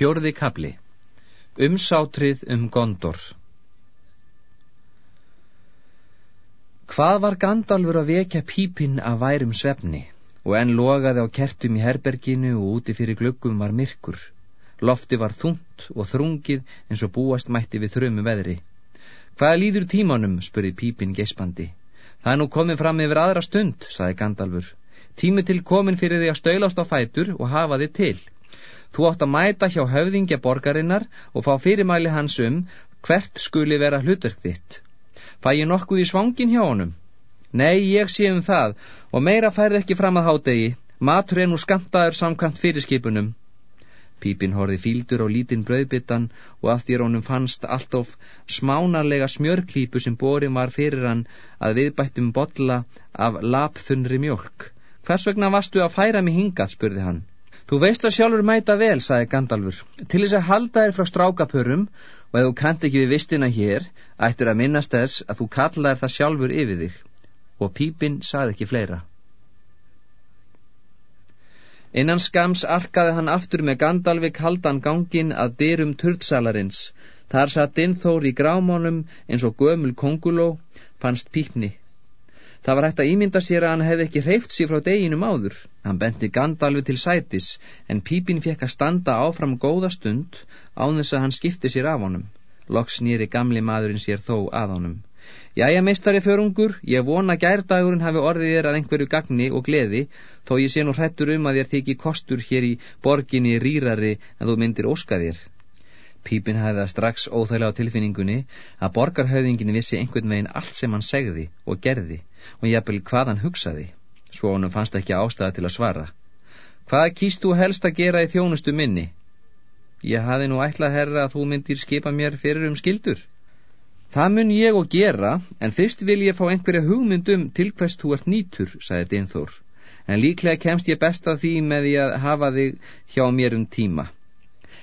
Fjórði kabli Umsátrið um Gondor Hvað var Gandalfur að vekja pípinn af værum svefni og enn logaði á kertum í herberginu og úti fyrir gluggum var myrkur. Lofti var þungt og þrungið eins og búast mætti við þrömu veðri. Hvað líður tímanum, spurði pípinn geispandi. Það er nú komið fram yfir aðra stund, saði Gandalfur. Tími til komin fyrir því að stöylast á fætur og hafa þið til. Þú átt að mæta hjá höfðingja borgarinnar og fá fyrirmæli hans um hvert skuli vera hlutverk þitt. Fæ ég nokkuð í svangin hjá honum? Nei, ég sé um það og meira færð ekki fram að hádegi. Matur er nú skamtaður samkvæmt fyrirskipunum. Pípin horfi fíldur á lítinn brauðbyttan og að þér honum fannst alltof smánarlega smjörklípu sem borin var fyrir hann að viðbættum botla af lapþunri mjölk. Hvers vegna varstu að færa mig hingað, spurði hann. Þú veist að sjálfur mæta vel, saði Gandalfur, til þess að halda þér frá strákapörum og ef þú kant ekki við vistina hér, ættur að minnast þess að þú kallaðir það sjálfur yfir þig. Og pípinn saði ekki fleira. Innan skams arkaði hann aftur með Gandalfi kaldan gangin að dyrum turtsalarins. Þar satt innþór í grámánum eins og gömul konguló, fannst pípni. Það var hægt að ímynda sér að hann hefði ekki hreift sér frá deginum áður. Hann benti Gandalfi til sætis, en pípin fekk að standa áfram góða stund án þess að hann skipti sér af honum. Loks nýri gamli maðurinn sér þó að honum. Jæja, meistari förungur, ég vona gærdagurinn hafi orðið þér að einhverju gagni og gleði, þó ég sé nú hrettur um að þér þykji kostur hér í borginni rýrari en þú myndir óska þér. Pípin hafði það strax óþæglega á tilfinningunni að borgarhauðingin vissi einhvern veginn allt sem hann segði og gerði og jafnvel hvað hann hugsaði, svo honum fannst ekki ástæða til að svara. Hvað kýst þú helst að gera í þjónustu minni? Ég hafi nú ætlað herra að þú myndir skipa mér fyrir um skildur. Það mun ég og gera, en fyrst vil ég fá einhverja hugmyndum til hvers þú ert nýtur, sagði Dinþór, en líklega kemst ég best af því með því að hafa þig hjá mér um tíma.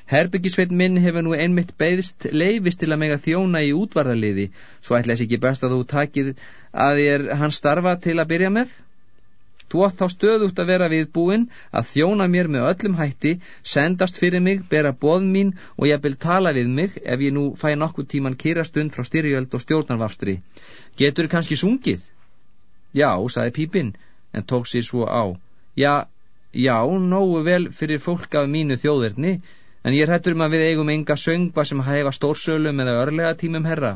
Herbyggisveit minn hefur nú einmitt beðist leifist til að mega þjóna í útvarðarliði, svo ætla þess ekki best að þú takið að ég er hans starfa til að byrja með? Þú átt á stöðugt að vera viðbúin að þjóna mér með öllum hætti, sendast fyrir mig, bera boð mín og ég vil tala við mig ef ég nú fæ nokkuð tíman kýrastund frá styrjöld og stjórnarvafstri. Getur kannski sungið? Já, sagði Pípinn, en tók sér svo á. Já, já, nógu vel fyrir fólk af mínu þjóðirni, en ég hættur um að við eigum enga söngva sem hæfa stórsölum eða örlega tímum herra.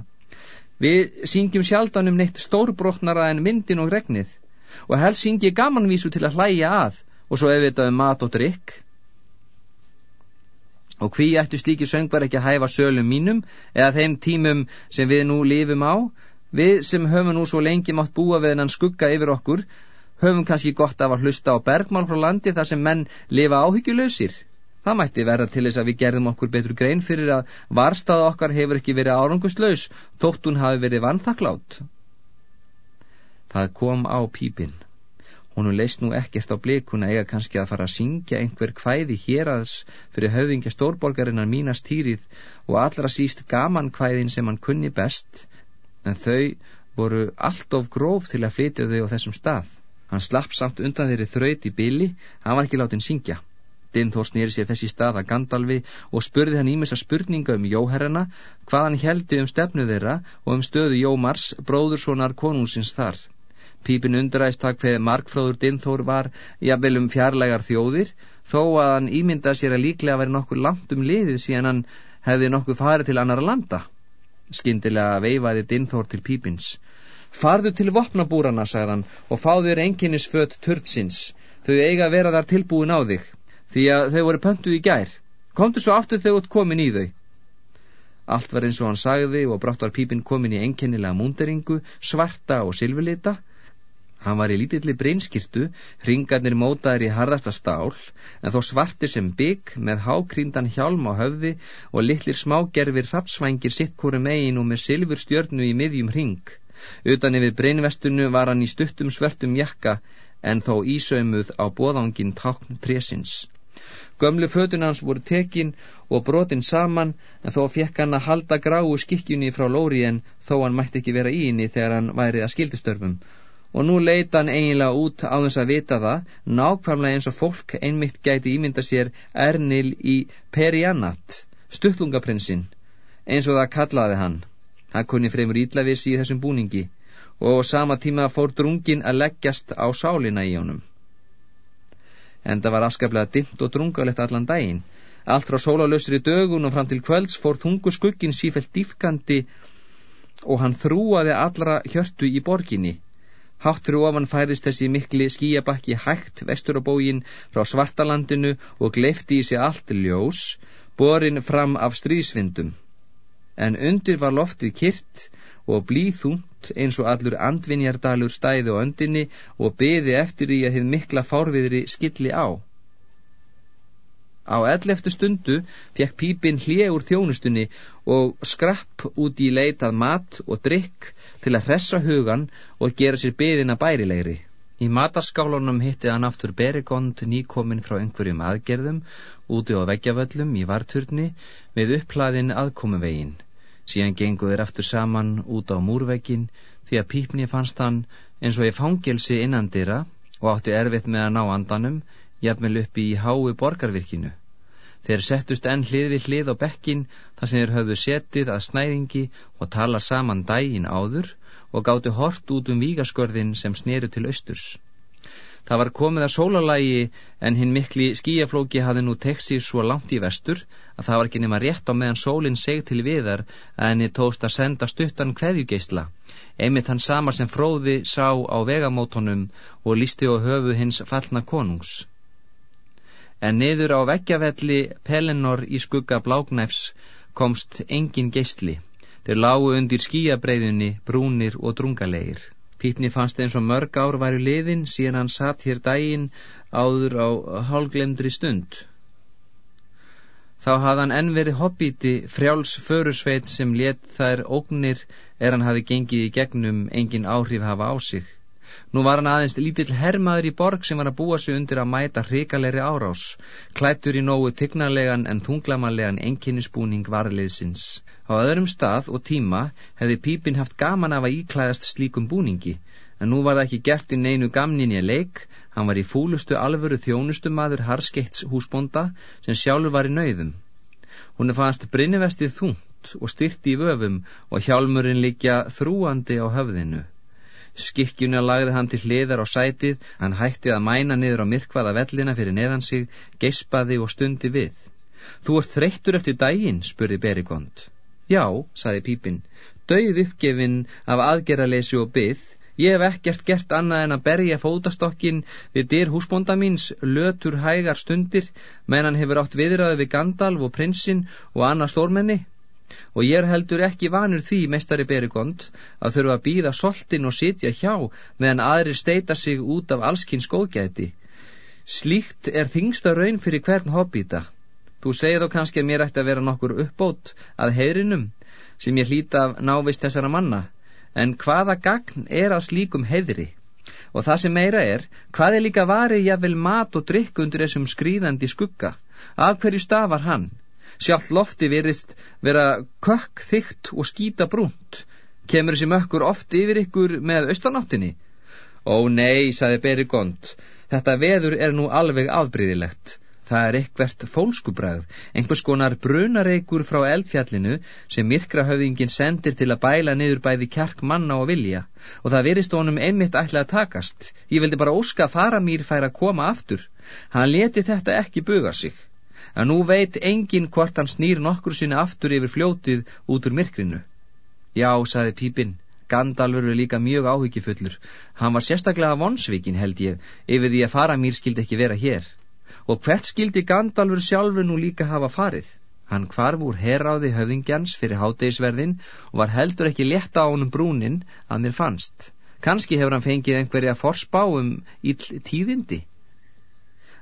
Við syngjum sjaldan um neitt stórbrotnara en vindin og regnið og helst syngi gamanvísu til að hlæja að og svo auðvitað um mat og drikk. Og hví ættu slíki söngvar ekki að hæfa sölum mínum eða þeim tímum sem við nú lifum á? Við sem höfum nú svo lengi mátt búa við hennan skugga yfir okkur höfum kannski gott af að hlusta á bergmál frá landi þar sem menn lifa áhyggjuleysir. Það mætti verða til þess að við gerðum okkur betur grein fyrir að varstað okkar hefur ekki verið árangustlaus, þótt hún hafi verið vanþaklátt. Það kom á pípinn. Hún leist nú ekkert á blikuna eiga kannski að fara að syngja einhver kvæði hér aðs fyrir höfðingja stórborgarinnar mínast týrið og allra síst gaman kvæðin sem hann kunni best, en þau voru allt of gróf til að flytja þau á þessum stað. Hann slapp samt undan þeirri þraut í byli, hann var ekki látin syngja. Dinþór snýri sér þessi stað að Gandalfi og spurði hann ímessa spurninga um Jóherrana, hvað hann heldi um stefnu þeirra og um stöðu Jómars, bróðurssonar konungsins þar. Pípin undræðist takk fyrir markfróður Dinþór var jafnvel um fjarlægar þjóðir, þó að hann ímynda sér að líklega veri nokkuð langt um liðið síðan hann hefði nokkuð farið til annara landa. Skindilega veifaði Dinþór til Pípins. Farðu til vopnabúrana, sagðan, og fáður enginnisföt turtsins. Þau eiga að vera þar tilbúin á þig því að þau voru pöntuð í gær. Komdu svo aftur þú ert komin í þau. Allt var eins og hann sagði og brátt var pípinn komin í enkennilega múnderingu, svarta og silfurlita. Hann var í lítilli breynskirtu, ringarnir mótaðir í harðasta stál, en þó svartir sem bygg með hákríndan hjálm á höfði og litlir smágerfir rapsvængir sitt hverju megin og með silfur stjörnu í miðjum ring. Utan yfir breynvestunu var hann í stuttum svörtum jakka, en þó ísauðmuð á bóðangin tákn trésins. Gömlu fötun hans voru tekin og brotin saman en þó fekk hann að halda gráu skikkjunni frá lóri en þó hann mætti ekki vera í henni þegar hann værið að skildistörfum og nú leita hann eiginlega út á þess að vita það, nákvæmlega eins og fólk einmitt gæti ímynda sér Ernil í Perianat, stuttlungaprinsinn, eins og það kallaði hann. Hann kunni fremur ídlavissi í þessum búningi og sama tíma fór drungin að leggjast á sálina í honum. En það var afskaplega dimmt og drungalegt allan daginn. Allt frá sólalösri dögun og fram til kvölds fór tungu skuggin sífælt dýfkandi og hann þrúaði allra hjörtu í borginni. Hátt fyrir ofan færðist þessi mikli skíabakki hægt vestur á bógin frá svartalandinu og glefti í sig allt ljós, borin fram af stríðsvindum. En undir var loftið kyrt og blíðþúnt eins og allur andvinjardalur stæði á öndinni og beði eftir því að þið mikla fárviðri skilli á. Á elleftu stundu fekk pípin hlje úr þjónustunni og skrapp út í leitað mat og drikk til að hressa hugan og gera sér byðina bærilegri. Í mataskálunum hitti hann aftur Berigond nýkomin frá einhverjum aðgerðum úti á veggjavöllum í varturni með upphlaðin aðkomuvegin. Síðan genguður aftur saman út á múrvegin því að pípni fannst hann eins og í fangelsi innandira og átti erfitt með að ná andanum jafnvel uppi í hái borgarvirkinu. Þeir settust enn hlið við hlið á bekkin þar sem þeir höfðu setið að snæðingi og tala saman dægin áður og gáttu hort út um vígaskörðin sem sneru til austurs. Það var komið að sólalægi en hinn mikli skíaflóki hafði nú tekst sér svo langt í vestur að það var ekki nema rétt á meðan sólinn seg til viðar að henni tóst að senda stuttan kveðjugeisla, einmitt hann sama sem fróði sá á vegamótonum og lísti á höfu hins fallna konungs en niður á veggjafelli Pelinor í skugga bláknæfs komst engin geistli. Þeir lágu undir skíabreiðunni, brúnir og drungalegir. Pípni fannst eins og mörg ár væri liðin síðan hann satt hér dægin áður á hálglemdri stund. Þá hafði hann enn verið hobbíti frjáls förusveit sem let þær ógnir er hann hafi gengið í gegnum engin áhrif hafa á sig. Nú var hann aðeins lítill hermaður í borg sem var að búa sig undir að mæta hrikalegri árás, klættur í nógu tignarlegan en þunglamanlegan enkinnisbúning varliðsins. Á öðrum stað og tíma hefði Pípin haft gaman af að íklæðast slíkum búningi, en nú var það ekki gert í neinu gamninni að leik, hann var í fúlustu alvöru þjónustumadur Harskeitts húsbonda sem sjálfur var í nauðum. Hún er fannst brinnivestið þungt og styrti í vöfum og hjálmurinn líkja þrúandi á höfðinu. Skikkjuna lagði hann til hliðar á sætið, hann hætti að mæna niður á myrkvaða vellina fyrir neðan sig, geispaði og stundi við. Þú ert þreyttur eftir daginn, spurði Berigond. Já, saði Pípin, dauð uppgefin af aðgerralesi og byð, ég hef ekkert gert annað en að berja fótastokkin við dyr húsbónda míns, lötur hægar stundir, menn hann hefur átt viðraði við Gandalf og prinsinn og annað stórmenni og ég heldur ekki vanur því, meistari Berigond, að þurfa að býða soltin og sitja hjá meðan aðri steita sig út af allskins góðgæti. Slíkt er þingsta raun fyrir hvern hobbíta. Þú segir þó kannski að mér ætti að vera nokkur uppbót að heyrinum sem ég hlýta af návist þessara manna, en hvaða gagn er að slíkum heiðri? Og það sem meira er, hvað er líka varið jáfnvel mat og drikk undir þessum skrýðandi skugga? Af hverju stafar hann? Sjálf lofti verist vera kökk þygt og skýta brúnt. Kemur þessi mökkur oft yfir ykkur með austanáttinni? Ó nei, saði Berigond, þetta veður er nú alveg afbríðilegt. Það er eitthvert fólskubræð, einhvers konar brunareikur frá eldfjallinu sem myrkrahöfðingin sendir til að bæla niður bæði kjark manna og vilja og það verist honum einmitt ætla að takast. Ég vildi bara óska að fara mér fær að koma aftur. Hann leti þetta ekki buga sig að nú veit engin hvort hann snýr nokkur sinni aftur yfir fljótið út úr myrkrinu. Já, saði Pípinn, Gandalfur er líka mjög áhyggjufullur. Hann var sérstaklega vonsvikin, held ég, yfir því að Faramír skildi ekki vera hér. Og hvert skildi Gandalfur sjálfur nú líka hafa farið? Hann kvarf úr herráði höfðingjans fyrir hátegisverðin og var heldur ekki letta á honum brúnin að mér fannst. Kanski hefur hann fengið einhverja forspá um ill tíðindi.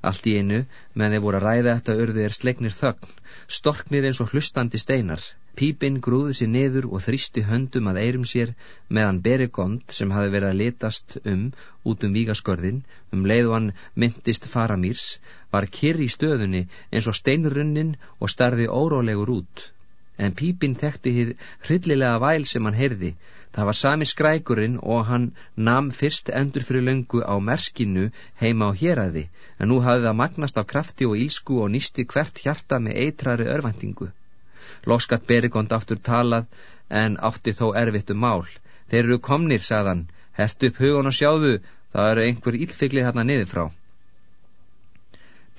Allt í einu, meðan þeir voru að ræða þetta urðu er slegnir þögn, storknir eins og hlustandi steinar. Pípinn grúði sér niður og þrýsti höndum að eirum sér meðan Berigond, sem hafi verið að litast um út um vígaskörðin, um leið og hann myndist faramýrs, var kyrri í stöðunni eins og steinrunnin og starði órólegur út. en pípinn þekkti hið hryllilega væl sem hann heyrði. Það var sami skrækurinn og hann nam fyrst endur fyrir löngu á merskinu heima á héræði, en nú hafði það magnast á krafti og ílsku og nýsti hvert hjarta með eitrari örvendingu. Loskat Berigond aftur talað, en átti þó erfitt um mál. Þeir eru komnir, sagðan, hert upp hugun og sjáðu, það eru einhver ílfigli hérna niður frá.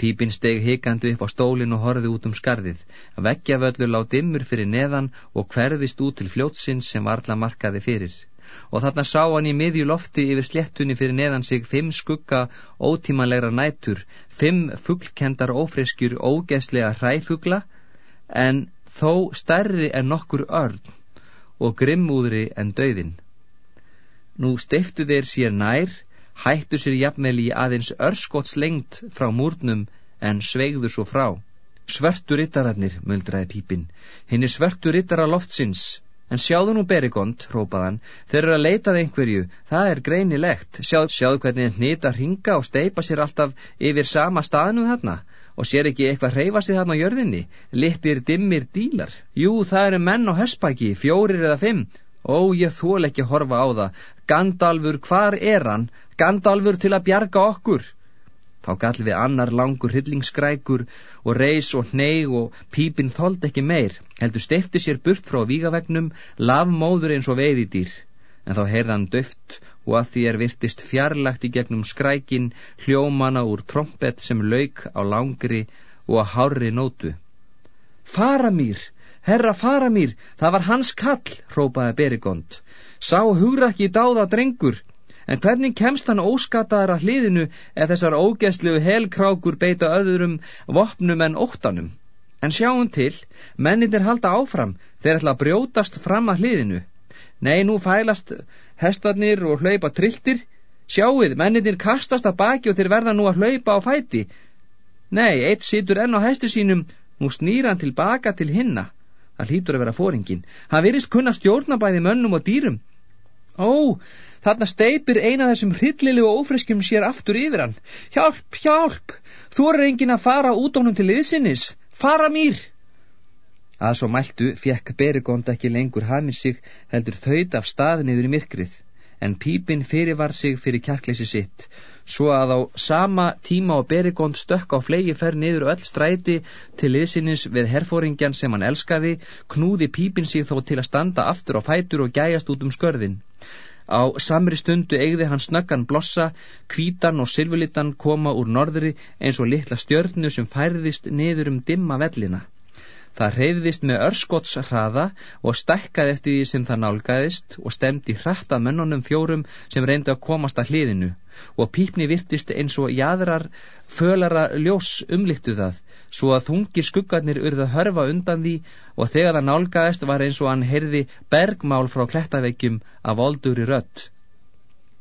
Pípin steg hikandi upp á stólinn og horfið út um skarðið. Veggjavöllur lág dimmur fyrir neðan og hverðist út til fljótsins sem varla markaði fyrir. Og þarna sá hann í miðju lofti yfir slettunni fyrir neðan sig fimm skugga ótímanlegra nætur, fimm fugglkendar ófreskjur ógeðslega hræfugla, en þó stærri en nokkur örn og grimmúðri en döðin. Nú steiftu þeir sér nær, hættu sér jafnvel í aðeins örskots lengt frá múrnum en sveigðu svo frá. Svörtu rittararnir, muldraði pípin, hinn er svörtu rittara loftsins, en sjáðu nú berigond, rópaðan, þeir eru að leitað einhverju, það er greinilegt, sjáðu, sjáðu hvernig hnita ringa og steipa sér alltaf yfir sama staðnum þarna, og sér ekki eitthvað hreyfa sig þarna á jörðinni, littir dimmir dílar, jú, það eru menn á höspæki, fjórir eða fimm, Ó, ég þól ekki horfa á það. Gandalfur, hvar er hann? Gandalfur til að bjarga okkur. Þá gall við annar langur hryllingsskrækur og reys og hneig og pípinn þóld ekki meir, heldur steifti sér burt frá vígavegnum, lavmóður eins og veiðidýr. En þá heyrðan döft og að því er virtist fjarlagt í gegnum skrækin, hljómana úr trompet sem lauk á langri og að hárri nótu. Fara mér! Herra Faramír, það var hans kall, hrópaði Berigond. Sá hugrakki dáða drengur, en hvernig kemst hann óskataðar að hliðinu eða þessar ógeðslu helkrákur beita öðrum vopnum en óttanum? En sjáum til, mennindir halda áfram, þeir ætla að brjótast fram að hliðinu. Nei, nú fælast hestarnir og hlaupa trilltir. Sjáuð, mennindir kastast að baki og þeir verða nú að hlaupa á fæti. Nei, eitt situr enn á hesti sínum, nú snýra hann tilbaka til hinna. Það hlýtur að vera fóringin. Hann virist kunna stjórnabæði mönnum og dýrum. Ó, þarna steipir eina þessum hryllilegu ófriskum sér aftur yfir hann. Hjálp, hjálp, þú er engin að fara út ánum til liðsinnis. Fara mér! Að svo mæltu fekk Berigond ekki lengur hafmið sig heldur þaut af stað niður í myrkrið en pípin fyrirvar sig fyrir kjarkleysi sitt, svo að á sama tíma og Berigond stökk á flegi fer niður öll stræti til liðsinins við herfóringjan sem hann elskaði, knúði pípin sig þó til að standa aftur á fætur og gæjast út um skörðin. Á samri stundu eigði hann snöggan blossa, kvítan og sylvulitan koma úr norðri eins og litla stjörnu sem færðist niður um dimma vellina. Það reyðist með örskots hraða og stækkaði eftir því sem það nálgæðist og stemdi hratt að mennunum fjórum sem reyndu að komast að hliðinu og pípni virtist eins og jæðrar fölara ljós umlíktu það svo að þungir skuggarnir urða hörfa undan því og þegar það nálgæðist var eins og hann heyrði bergmál frá klettaveikjum af voldur í rött.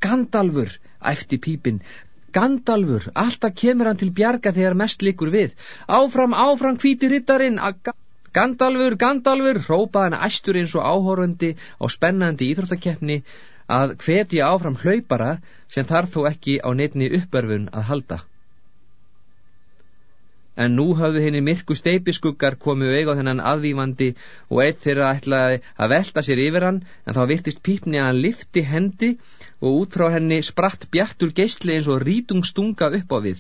Gandalfur, æfti pípin, Gandalfur, alltaf kemur hann til bjarga þegar mest likur við. Áfram, áfram, hvíti rittarinn, Gandalfur, Gandalfur, hrópaði hann æstur eins og áhórundi á spennandi íþróttakeppni að hvetja áfram hlaupara sem þarf þó ekki á nefni uppörfun að halda en nú hafðu henni myrku steipiskuggar komið auð á þennan aðvífandi og eitt þeirra ætlaði að velta sér yfir hann en þá virtist pípni að hann lifti hendi og út frá henni spratt bjartur geistli eins og rítungstunga upp á við.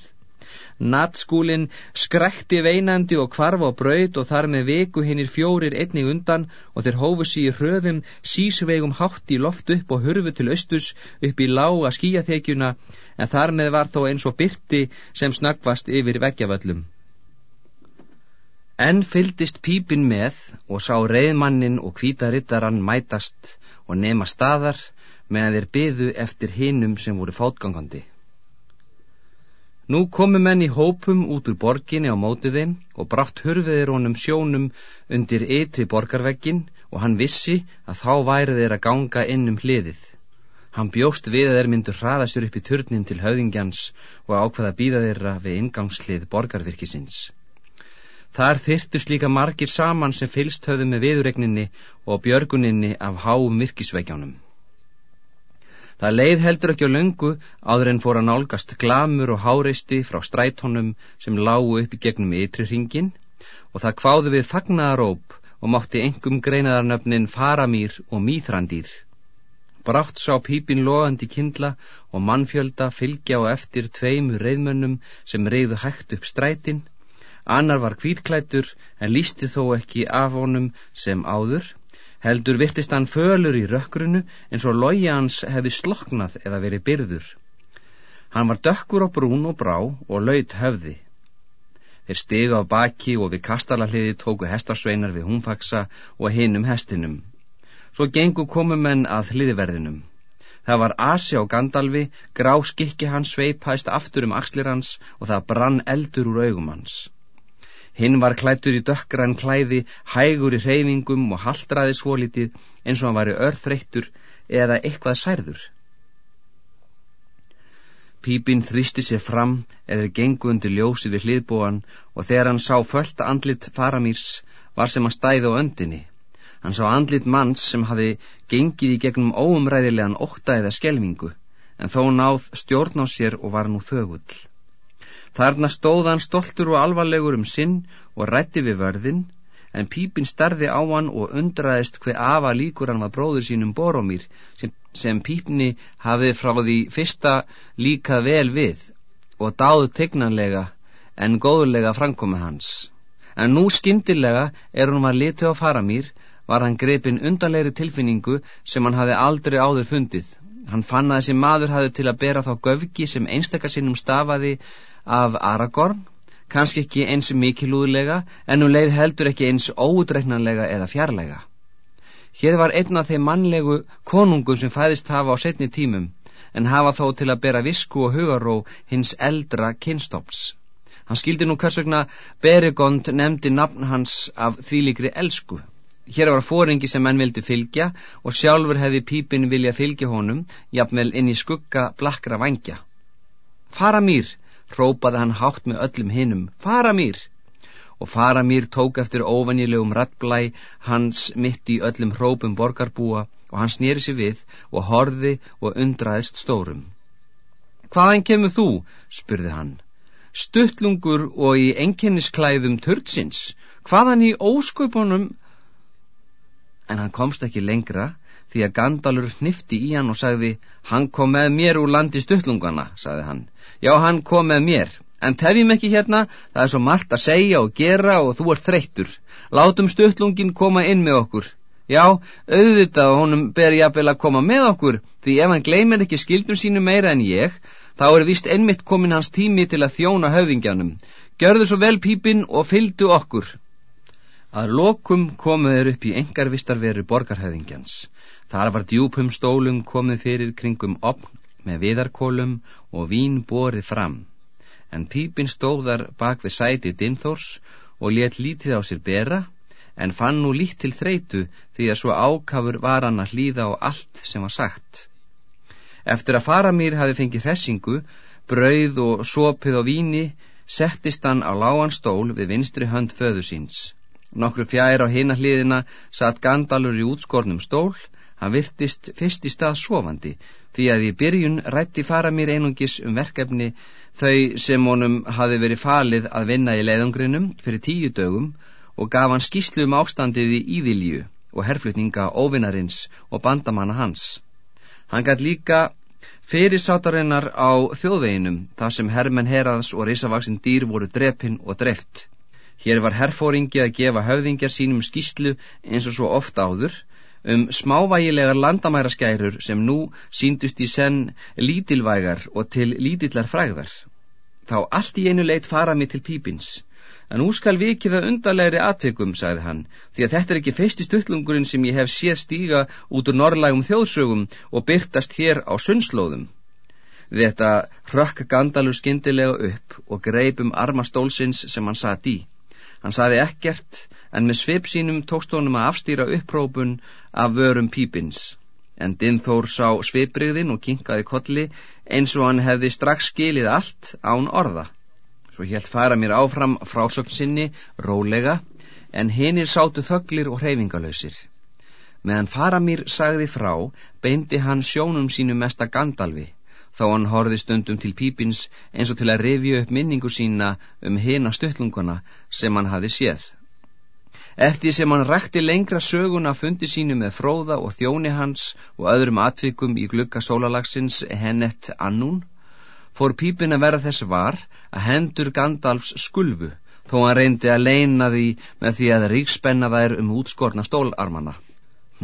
Natskúlin skrekti veinandi og kvarf á braut og þar með veku hinnir fjórir einnig undan og þeir hófu sér í hröðum sísvegum hátt í loft upp og hurfu til austus upp í lága skíaþekjuna en þar með var þó eins og byrti sem snöggvast yfir veggjavöllum. Enn fyldist pípin með og sá reyðmannin og hvítarittaran mætast og nema staðar meðan þeir byðu eftir hinum sem voru fátgangandi. Nú komu menn í hópum út úr borginni á mótið þeim og brátt hurfiðir honum sjónum undir ytri borgarveggin og hann vissi að þá væri þeir að ganga inn um hliðið. Hann bjóst við að þeir myndu hraða sér upp í turnin til höfðingjans og ákvaða býða þeirra við ingangslið borgarvirkisins. Þar þyrtust líka margir saman sem fylst höfðu með viðregninni og björguninni af háum virkisveikjánum. Það leið heldur ekki á löngu áður en fór að nálgast glamur og háreisti frá strætónum sem lágu upp í gegnum ytri hringin og það kváðu við fagnaðaróp og mátti engum greinaðarnöfnin Faramír og Mýþrandýr. Brátt sá pípin loðandi kindla og mannfjölda fylgja á eftir tveimu reyðmönnum sem reyðu hægt upp strætin. Annar var kvítklættur en lísti þó ekki af honum sem áður. Heldur virtist hann fölur í rökkrunu eins og logi hans hefði sloknað eða verið byrður. Hann var dökkur á brún og brá og laut höfði. Þeir stiga á baki og við kastalahliði tóku hestarsveinar við húnfaksa og hinum hestinum. Svo gengu komumenn að hliðverðinum. Það var asi á Gandalfi, grá skikki hans sveipæst aftur um axlir hans og það brann eldur úr augum hans. Hinn var klættur í dökkran klæði, hægur í reyfingum og haldraði svolítið eins og hann var í örþreyttur eða eitthvað særður. Pípinn þrýsti sér fram eða gengu undir ljósi við hliðbúan og þegar hann sá fölta andlit faramýrs var sem að stæði á öndinni. Hann sá andlit manns sem hafi gengið í gegnum óumræðilegan ótta eða skelvingu en þó náð stjórn á sér og var nú þögull. Þarna stóð hann stoltur og alvarlegur um sinn og rætti við vörðin en Pípinn starði á hann og undraðist hver afa líkur hann var bróður sínum Boromír sem sem pípni hafið frá því fyrsta líka vel við og dáðu tegnanlega en góðulega framkomi hans. En nú skindilega er hún var litið á faramýr var hann greipin undanleiri tilfinningu sem hann hafi aldrei áður fundið. Hann fann að þessi maður hafi til að bera þá göfgi sem einstakasinnum stafaði af Aragorn, kannski ekki eins mikilúðlega en hún leið heldur ekki eins óutreiknanlega eða fjarlæga. Hér var einn af þeim mannlegu konungum sem fæðist hafa á setni tímum, en hafa þó til að bera visku og hugaró hins eldra kynstops. Hann skildi nú hvers vegna Berigond nefndi nafn hans af þvílikri elsku. Hér var fóringi sem menn vildi fylgja og sjálfur hefði pípin vilja fylgja honum, jafnvel inn í skugga blakkra vangja. Fara mér, rópaði hann hátt með öllum hinnum, fara mér! og Faramír tók eftir óvannilegum rattblæ hans mitt í öllum hrópum borgarbúa og hann snýri sér við og horði og undraðist stórum. Hvaðan kemur þú? spurði hann. Stuttlungur og í enkennisklæðum törtsins, hvaðan í ósköpunum? En hann komst ekki lengra því að Gandalur hnifti í hann og sagði, hann kom með mér úr landi stuttlungana, sagði hann. Já, hann kom með mér. En tefjum ekki hérna, það er svo margt að segja og gera og þú ert þreyttur. Látum stuttlungin koma inn með okkur. Já, auðvitað og honum ber ég að vel að koma með okkur, því ef hann gleymir ekki skildum sínu meira en ég, þá er vist einmitt komin hans tími til að þjóna höfðingjanum. Gjörðu svo vel pípinn og fyldu okkur. Að lokum komuður upp í engarvistarveru borgarhöfðingjans. Þar var djúpum stólum komið fyrir kringum opn með viðarkólum og vín borið fram en pípin stóðar bak við sæti Dimþórs og let lítið á sér bera, en fann nú lít til þreitu því að svo ákafur var hann að hlýða á allt sem var sagt. Eftir að fara mér hafi fengið hressingu, brauð og sopið á víni, settist hann á lágan stól við vinstri hönd föðu síns. Nokkru fjær á hina hliðina satt Gandalur í útskornum stól, hann virtist fyrst í stað sofandi, því að í byrjun rætti fara mér einungis um verkefni þau sem honum hafi verið falið að vinna í leiðungrinum fyrir tíu dögum og gaf hann skýslu um ástandið í Íðilju og herflutninga óvinnarins og bandamanna hans. Hann gætt líka fyrir sátarinnar á þjóðveginum þar sem hermenn heraðs og risavaksinn dýr voru drepinn og dreft. Hér var herfóringi að gefa höfðingjar sínum skýslu eins og svo ofta áður um smávægilegar landamæraskærur sem nú síndust í senn lítilvægar og til lítillar frægðar. Þá allt í einu leitt fara mig til pípins. En nú skal vikið að undarlegri atveikum, sagði hann, því að þetta er ekki feisti stuttlungurinn sem ég hef séð stíga út úr norrlægum þjóðsögum og byrtast hér á sunnslóðum. Þetta hrökk Gandalur skindilega upp og greip um armastólsins sem hann satt í. Hann saði ekkert, en með svip sínum tókst honum að afstýra upprópun af vörum pípins. En Dinþór sá svipriðin og kinkaði kolli eins og hann hefði strax skilið allt án orða. Svo helt fara mér áfram frásögn sinni, rólega, en hinnir sátu þöglir og hreyfingalöysir. Meðan fara mér sagði frá, beindi hann sjónum sínu mesta gandalvi þá hann horði stundum til pípins eins og til að revja upp minningu sína um hina stuttlunguna sem hann hafi séð. Eftir sem hann rækti lengra söguna fundi sínu með fróða og þjóni hans og öðrum atvikum í glukka sólalagsins hennett annún, fór pípin að vera þess var að hendur Gandalfs skulfu, þó hann reyndi að leina því með því að ríkspenna þær um útskorna stólarmana.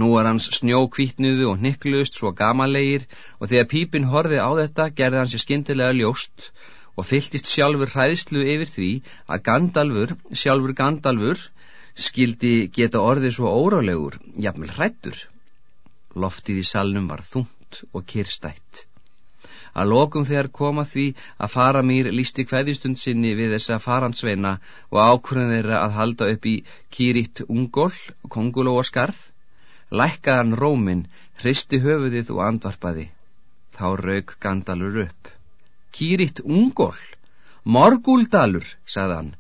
Nú er hans snjókvítnuðu og niklust svo gamalegir og þegar pípin horfi á þetta gerði hann sér skindilega ljóst og fylltist sjálfur hræðslu yfir því að Gandalfur, sjálfur Gandalfur, skildi geta orðið svo órálegur, jafnvel hrættur. Loftið í salnum var þungt og kyrstætt. Að lokum þegar koma því að fara mér lísti hverjustund sinni við þessa faransveina og ákvörðin þeirra að halda upp í kýritt ungól, konguló og skarð, lækkaðan rómin, hristi höfuðið og andvarpaði. Þá rauk Gandalur upp. Kýritt ungól? Morgúldalur, sagðan,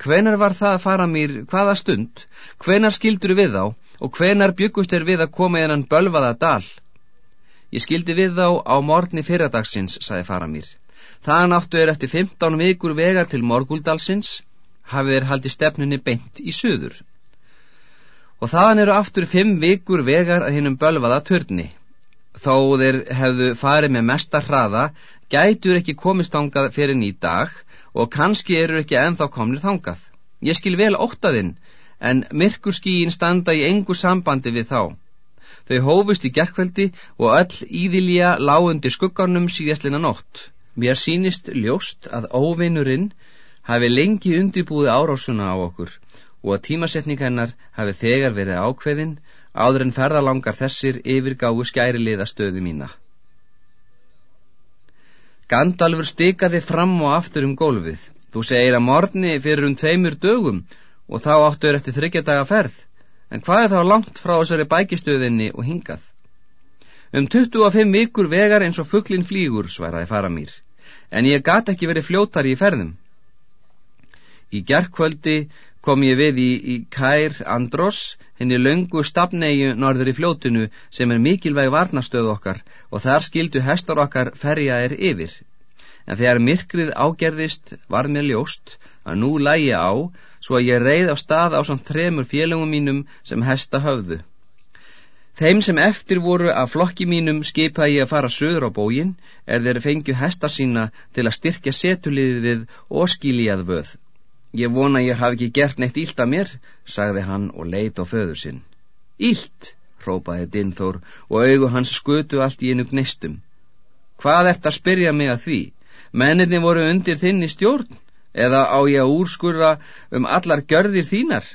Hvenar var það að fara mér hvaða stund? Hvenar skildur við þá? Og hvenar byggust er við að koma í hennan bölvaða dal? Ég skildi við þá á morgni fyrradagsins, saði fara mér. Þaðan áttu er eftir 15 vikur vegar til morguldalsins, hafið er haldið stefnunni beint í söður. Og þaðan eru aftur 5 vikur vegar að hinnum bölvaða törni. Þó þeir hefðu farið með mesta hraða, gætur ekki komist ángað fyrir ný dag, og kannski eru ekki enþá komnir þangað. Ég skil vel óttaðinn, en myrkurskíin standa í engu sambandi við þá. Þau hófust í gerkveldi og öll íðilja lágundi skuggarnum síðastlina nótt. Mér sínist ljóst að óvinnurinn hafi lengi undirbúið árásuna á okkur og að tímasetning hennar hafi þegar verið ákveðin áður en ferðalangar þessir yfirgáðu skæri liðastöðu mína. Gandalfur stikaði fram og aftur um gólfið. Þú segir að morgni fyrir um tveimur dögum og þá áttur eftir þryggjadaga ferð. En hvað er þá langt frá þessari bækistöðinni og hingað? Um 25 vikur vegar eins og fugglin flýgur, svaraði Faramír. En ég gat ekki verið fljótari í ferðum. Í gerðkvöldi kom ég við í, í Kær Andros, henni löngu stafnegu norður í fljótinu sem er mikilvæg varnastöð okkar og þar skildu hestar okkar ferja er yfir. En þegar myrkrið ágerðist var mér ljóst að nú lægi á svo að ég reið á stað á samt þremur félögum mínum sem hesta höfðu. Þeim sem eftir voru af flokki mínum skipaði ég að fara söður á bógin er þeir fengju hesta sína til að styrkja setuliðið við og skiljað vöð Ég vona ég hafi ekki gert neitt ílt að mér, sagði hann og leit á föður sinn. Ílt, hrópaði Dinþór og augu hans skutu allt í einu gnistum. Hvað ert að spyrja mig að því? Menninni voru undir þinni stjórn, eða á ég að úrskurra um allar görðir þínar?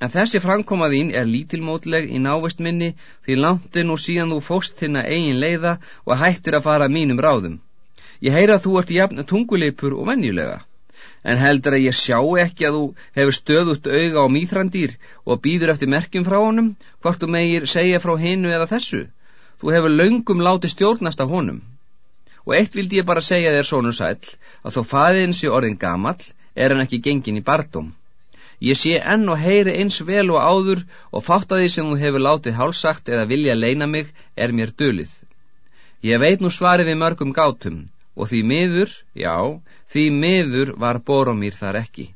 En þessi framkomaðín er lítilmótleg í návist minni því lantin og síðan þú fóst þinna eigin leiða og hættir að fara mínum ráðum. Ég heyra að þú ert jafn tunguleipur og venjulega en heldur að ég sjá ekki að þú hefur stöðut auga á mýþrandýr og býður eftir merkjum frá honum, hvort þú megir segja frá hinnu eða þessu. Þú hefur laungum látið stjórnast af honum. Og eitt vildi ég bara segja þér sónu sæl, að þó faðinn sé orðin gamall, er hann ekki gengin í bardóm. Ég sé enn og heyri eins vel og áður og fátt að því sem þú hefur látið hálsagt eða vilja leina mig er mér dölið. Ég veit nú svarið við mörgum gátum, og því miður, já, því miður var Boromír þar ekki.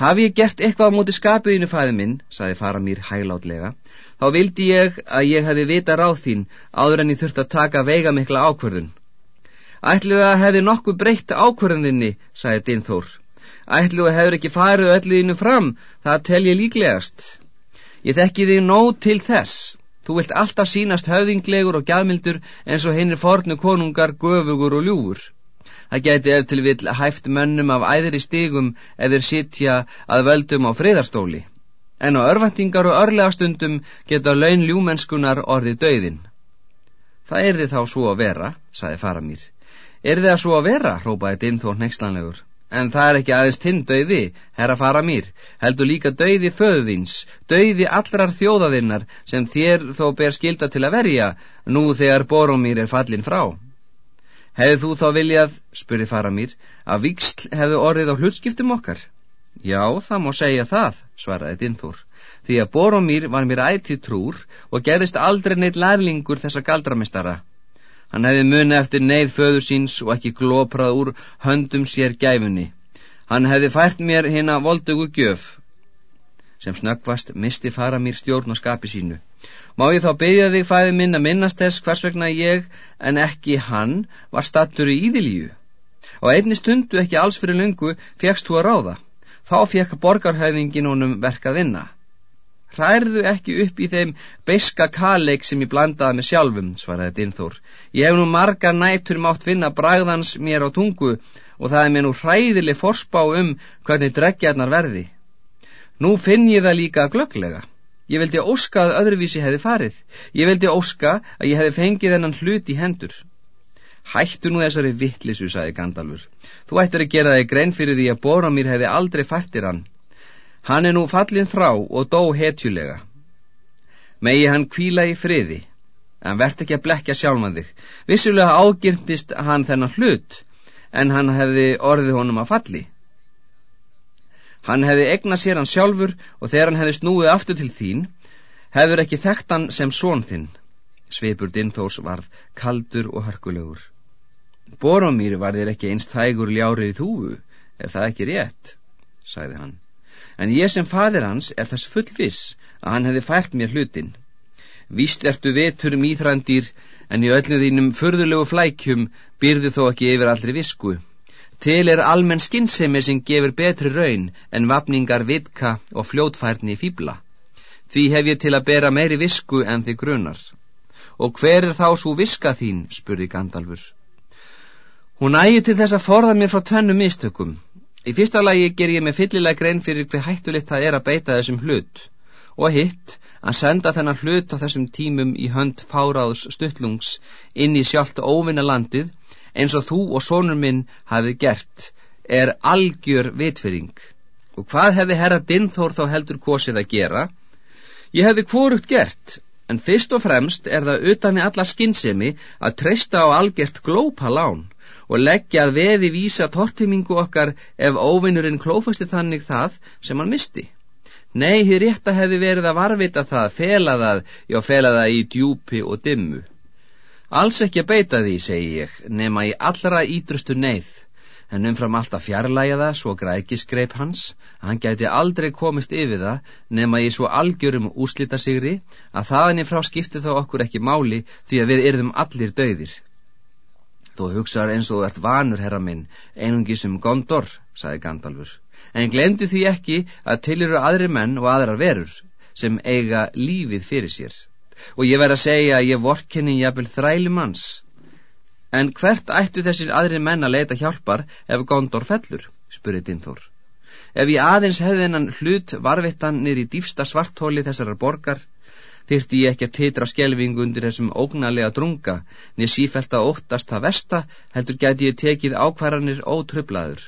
Hafi ég gert eitthvað á móti skapiðinu fæði minn, saði Faramír hælátlega, þá vildi ég að ég hefði vita ráð þín áður en ég þurfti að taka veiga mikla ákverðun. Ætluðu að hefði nokkuð breytt ákverðinni, saði Dinþór. Ætluðu að hefur ekki farið ölluðinu fram, það tel ég líklegast. Ég þekki þig nóg til þess, Þú vilt alltaf sínast höfðinglegur og gæðmildur eins og hinn er fornu konungar, göfugur og ljúfur. Það geti ef til vil hæft mönnum af æðri stigum eða sitja að völdum á friðarstóli. En á örvæntingar og örlega stundum geta laun ljúmennskunar orðið döðin. Það er þið þá svo að vera, saði Faramír. Er þið að svo að vera, hrópaði Dinþórn nexlanlegur. En það er ekki aðeins tinn döiði, herra fara mér, heldur líka döiði föðins, döiði allrar þjóðaðinnar sem þér þó ber skilda til að verja, nú þegar Boromír er fallin frá. Hefðu þú þá viljað, spurði fara mér, að viksl hefðu orðið á hlutskiptum okkar? Já, það má segja það, svaraði Dinþór, því að Boromír var mér ætið trúr og gerðist aldrei neitt lærlingur þessa galdramistara. Hann hefði muni eftir neyð föðu síns og ekki glóprað úr höndum sér gæfunni. Hann hefði fært mér hérna voldugu gjöf. sem snöggvast misti fara mér stjórn og skapi sínu. Má ég þá beigja þig, fæði minn, að minnast þess hvers vegna ég, en ekki hann, var stattur í íðilíu. Og einni stundu ekki alls fyrir lungu fegst þú að ráða. Þá fekk borgarhæðingin honum verkað vinna. Hrærðu ekki upp í þeim beiska kaleik sem ég blandaði með sjálfum, svaraði Dinþór. Ég hef nú marga nætur mátt finna bragðans mér á tungu og það er mér nú hræðileg forspá um hvernig dreggjarnar verði. Nú finn ég það líka glögglega. Ég vildi óska að öðruvísi hefði farið. Ég vildi óska að ég hefði fengið hennan hlut í hendur. Hættu nú þessari vittlisu, sagði Gandalfur. Þú ættir að gera þig grein fyrir því að Boromir hefði aldrei fættir hann. Hann er nú fallin frá og dó hetjulega. Megi hann kvíla í friði, en verðt ekki að blekja sjálfan þig. Vissulega ágirndist hann þennan hlut, en hann hefði orðið honum að falli. Hann hefði egnað sér hann sjálfur og þegar hann hefði snúið aftur til þín, hefur ekki þekkt hann sem són þinn. Sveipur Dinþós varð kaldur og hörkulegur. Boromír var þér ekki einst þægur ljárið í þúu, er það ekki rétt, sagði hann. En ég sem fadir hans er þess fullvis að hann hefði fært mér hlutin. Víst ertu vetur mýþrandir, en í öllu þínum förðulegu flækjum byrðu þó ekki yfir allri visku. Til er almenn skinnsemi sem gefur betri raun en vapningar vitka og fljótfærni fýbla. Því hef ég til að bera meiri visku en þið grunar. Og hver er þá svo viska þín, spurði Gandalfur. Hún ægi til þess að forða mér frá tvennu mistökum. Í fyrsta lagi ger ég með fyllilega grein fyrir hver hættulitt það er að beita þessum hlut. Og hitt, að senda þennan hlut á þessum tímum í hönd fáráðs stuttlungs inn í sjálft óvinna landið eins og þú og sónur minn hafið gert, er algjör vitfyrring. Og hvað hefði herra Dinþór þá heldur kosið að gera? Ég hefði hvorugt gert, en fyrst og fremst er það utan með alla skinnsemi að treysta á algjört glópa lán og leggja að veði vísa tortimingu okkar ef óvinnurinn klófasti þannig það sem hann misti. Nei, hér rétt að hefði verið að varvita það, fela það, já, fela það í djúpi og dimmu. Alls ekki að beita því, segi ég, nema í allra ídrustu neyð, en umfram alltaf fjarlæga það svo grækisgreip hans, að hann gæti aldrei komist yfir það, nema í svo algjörum úslita sigri, að þaðinni frá skipti þá okkur ekki máli því að við yrðum allir döðir. Þú hugsaður eins og ert vanur, herra minn, einungi sem gondor, sagði Gandalfur, en glemdu því ekki að til eru aðri menn og aðrar verur, sem eiga lífið fyrir sér og ég verð að segja að ég vorkenni jafnvel þrælum hans. En hvert ættu þessir aðri menn að leita hjálpar ef Gondor fellur, spurði Dinþór. Ef ég aðeins hefði hennan hlut varvittan nýri dýfsta svarthóli þessarar borgar, þyrti ég ekki að titra skjelvingu undir þessum ógnalega drunga, niður sífælt að óttast það vesta, heldur gæti ég tekið ákvarðanir ótrublaður.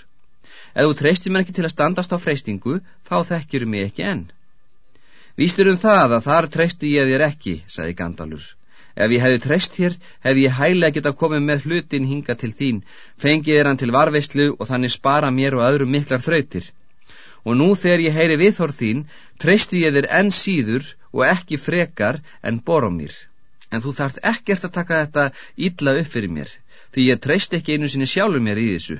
Ef þú treystir mér ekki til að standast á freystingu, þá þekkjur mig ekki enn. Vístur um það að þar treysti ég þér ekki, sagði Gandalfur. Ef ég hefði treyst þér, hefði ég hæglega geta komið með hlutin hinga til þín, fengið þér hann til varveistlu og þannig spara mér og öðrum miklar þrautir. Og nú þegar ég heyri viðhorð þín, treysti ég þér enn síður og ekki frekar en boromir. En þú þart ekkert að taka þetta ítla upp fyrir mér, því ég treysti ekki einu sinni sjálfur mér í þessu.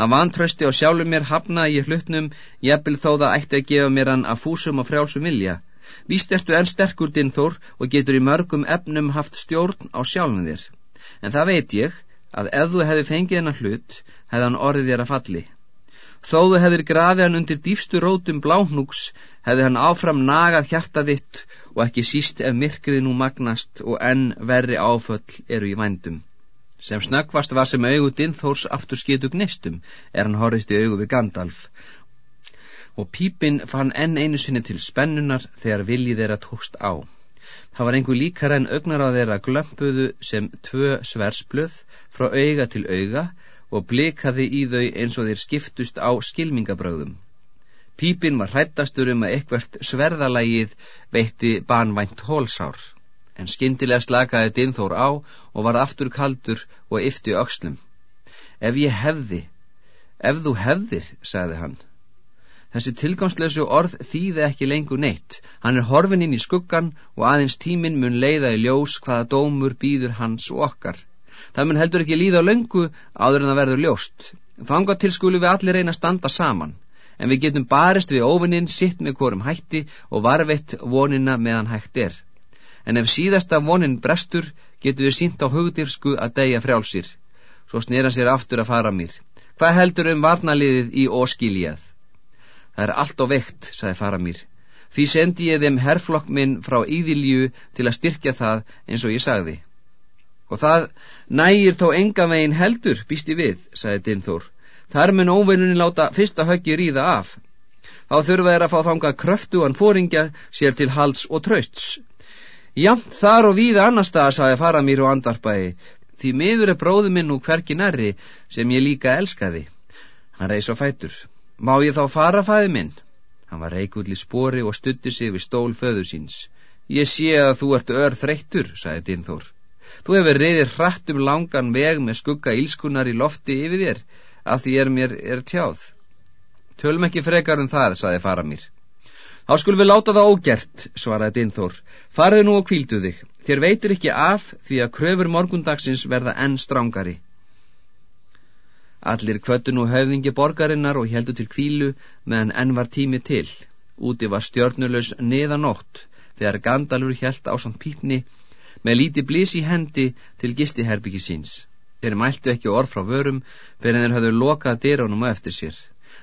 Að vantrösti og sjálfur mér hafnaði ég hlutnum, ég vil þó það ætti að gefa mér hann að fúsum og frjálsum vilja. Víst ertu enn sterkur Dinþór og getur í mörgum efnum haft stjórn á sjálfum þér. En það veit ég að ef þú hefði fengið hennar hlut, hefði hann orðið þér að falli. Þó þú hefðir grafið hann undir dýfstu rótum bláhnúks, hefði hann áfram nagað hjarta þitt og ekki síst ef myrkrið nú magnast og enn verri áföll eru í vændum. Sem snöggvast var sem augu Dinþórs aftur skitu gnistum, er hann horrist í augu við Gandalf og pípinn fann enn einu sinni til spennunar þegar viljið þeirra tókst á. Það var einhver líkar en augnar á þeirra glömpuðu sem tvö sversblöð frá auga til auga og blikaði í þau eins og þeir skiptust á skilmingabröðum. Pípinn var hrættastur um að ekkvert sverðalægið veitti banvænt hólsár, en skindilega slakaði Dinþór á og var aftur kaldur og yfti aukslum. Ef ég hefði, ef þú hefðir, sagði hann, Þessi tilgangslösu orð þýði ekki lengur neitt. Hann er horfin inn í skuggan og aðeins tímin mun leiða í ljós hvaða dómur býður hans og okkar. Það mun heldur ekki líða á löngu áður en það verður ljóst. Þanga til skulu við allir reyna að standa saman. en við getum barist við óvinnin sitt með hvorum hætti og varveitt vonina meðan hægt er. En ef síðasta vonin brestur, getum við sínt á hugdirsku að deyja frjálsir. Svo snera sér aftur að fara mér. Hvað heldur um varnaliðið í óskiljað? Það er allt og veikt, sagði fara mér. Því sendi ég þeim herflokk minn frá Íðilju til að styrkja það eins og ég sagði. Og það nægir þó enga vegin heldur, býst ég við, sagði Dinþór. Þar mun óveinunin láta fyrsta höggi ríða af. Þá þurfa þeir að fá þanga kröftugan fóringja sér til hals og trausts. Jamt þar og víða annar stað, sagði Faramír og Andarpæi, því miður er bróðu minn og hverki nærri sem ég líka elskaði. Hann reys á fætur. Má ég þá fara fæði minn? Hann var reikull í spori og stutti sig við stól föðu síns. Ég sé að þú ert ör þreyttur, sagði Dinþór. Þú hefur reyðir hratt um langan veg með skugga ílskunar í lofti yfir þér, að því er mér er tjáð. Tölum ekki frekar um það, sagði fara mér. Þá skulum við láta það ógert, svaraði Dinþór. Farðu nú og kvíldu þig. Þér veitur ekki af því að kröfur morgundagsins verða enn strángari. Allir kvöttu nú höfðingi borgarinnar og heldu til kvílu meðan enn var tími til. Úti var stjörnulegs neðanótt þegar Gandalfur helt á samt pípni með líti blís í hendi til gistiherbyggi síns. Þeir mæltu ekki orð frá vörum fyrir þeir höfðu lokað dyrunum eftir sér.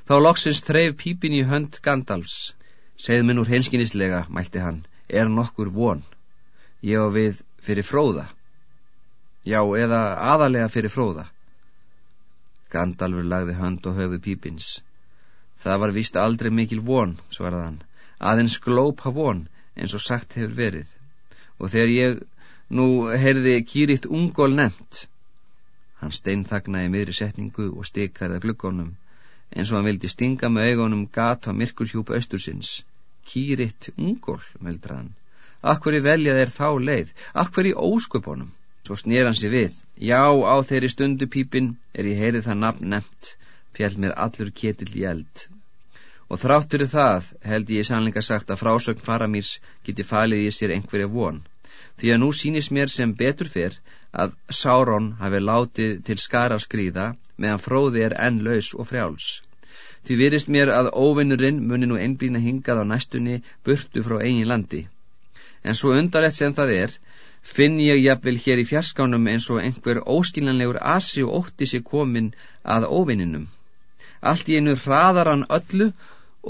Þá loksins þreif pípin í hönd Gandalfs. Segð minn úr henskinislega, mælti hann, er nokkur von. Ég og við fyrir fróða. Já, eða aðalega fyrir fróða. Gandalfur lagði hönd og höfuð pípins. Það var vist aldrei mikil von, svaraðan, aðeins glópa von, eins og sagt hefur verið. Og þegar ég nú heyrði kýritt ungól nefnt, hann steinþagnaði miðri setningu og stikaði að glukkonum, eins og hann vildi stinga með augunum gat á myrkurhjúpa austursins. Kýritt ungól, meldraðan. Akkur í velja þeir þá leið, akkur í ósköpunum. Svo snýr hann sér við. Já, á þeirri stundu pípin er ég heyrið það nafn nefnt, fjall mér allur ketill í eld. Og þrátt fyrir það held ég sannleika sagt að frásögn faramýrs geti falið í sér einhverja von. Því að nú sínist mér sem betur fyrr að Sáron hafi látið til skara skrýða meðan fróði er enn laus og frjáls. Því virist mér að óvinnurinn muni nú einblýna hingað á næstunni burtu frá eigin landi. En svo undarlegt sem það er, finn ég jafnvel hér í fjarskánum eins og einhver óskiljanlegur asi og ótti sér komin að óvinninum. Allt í einu hraðar hann öllu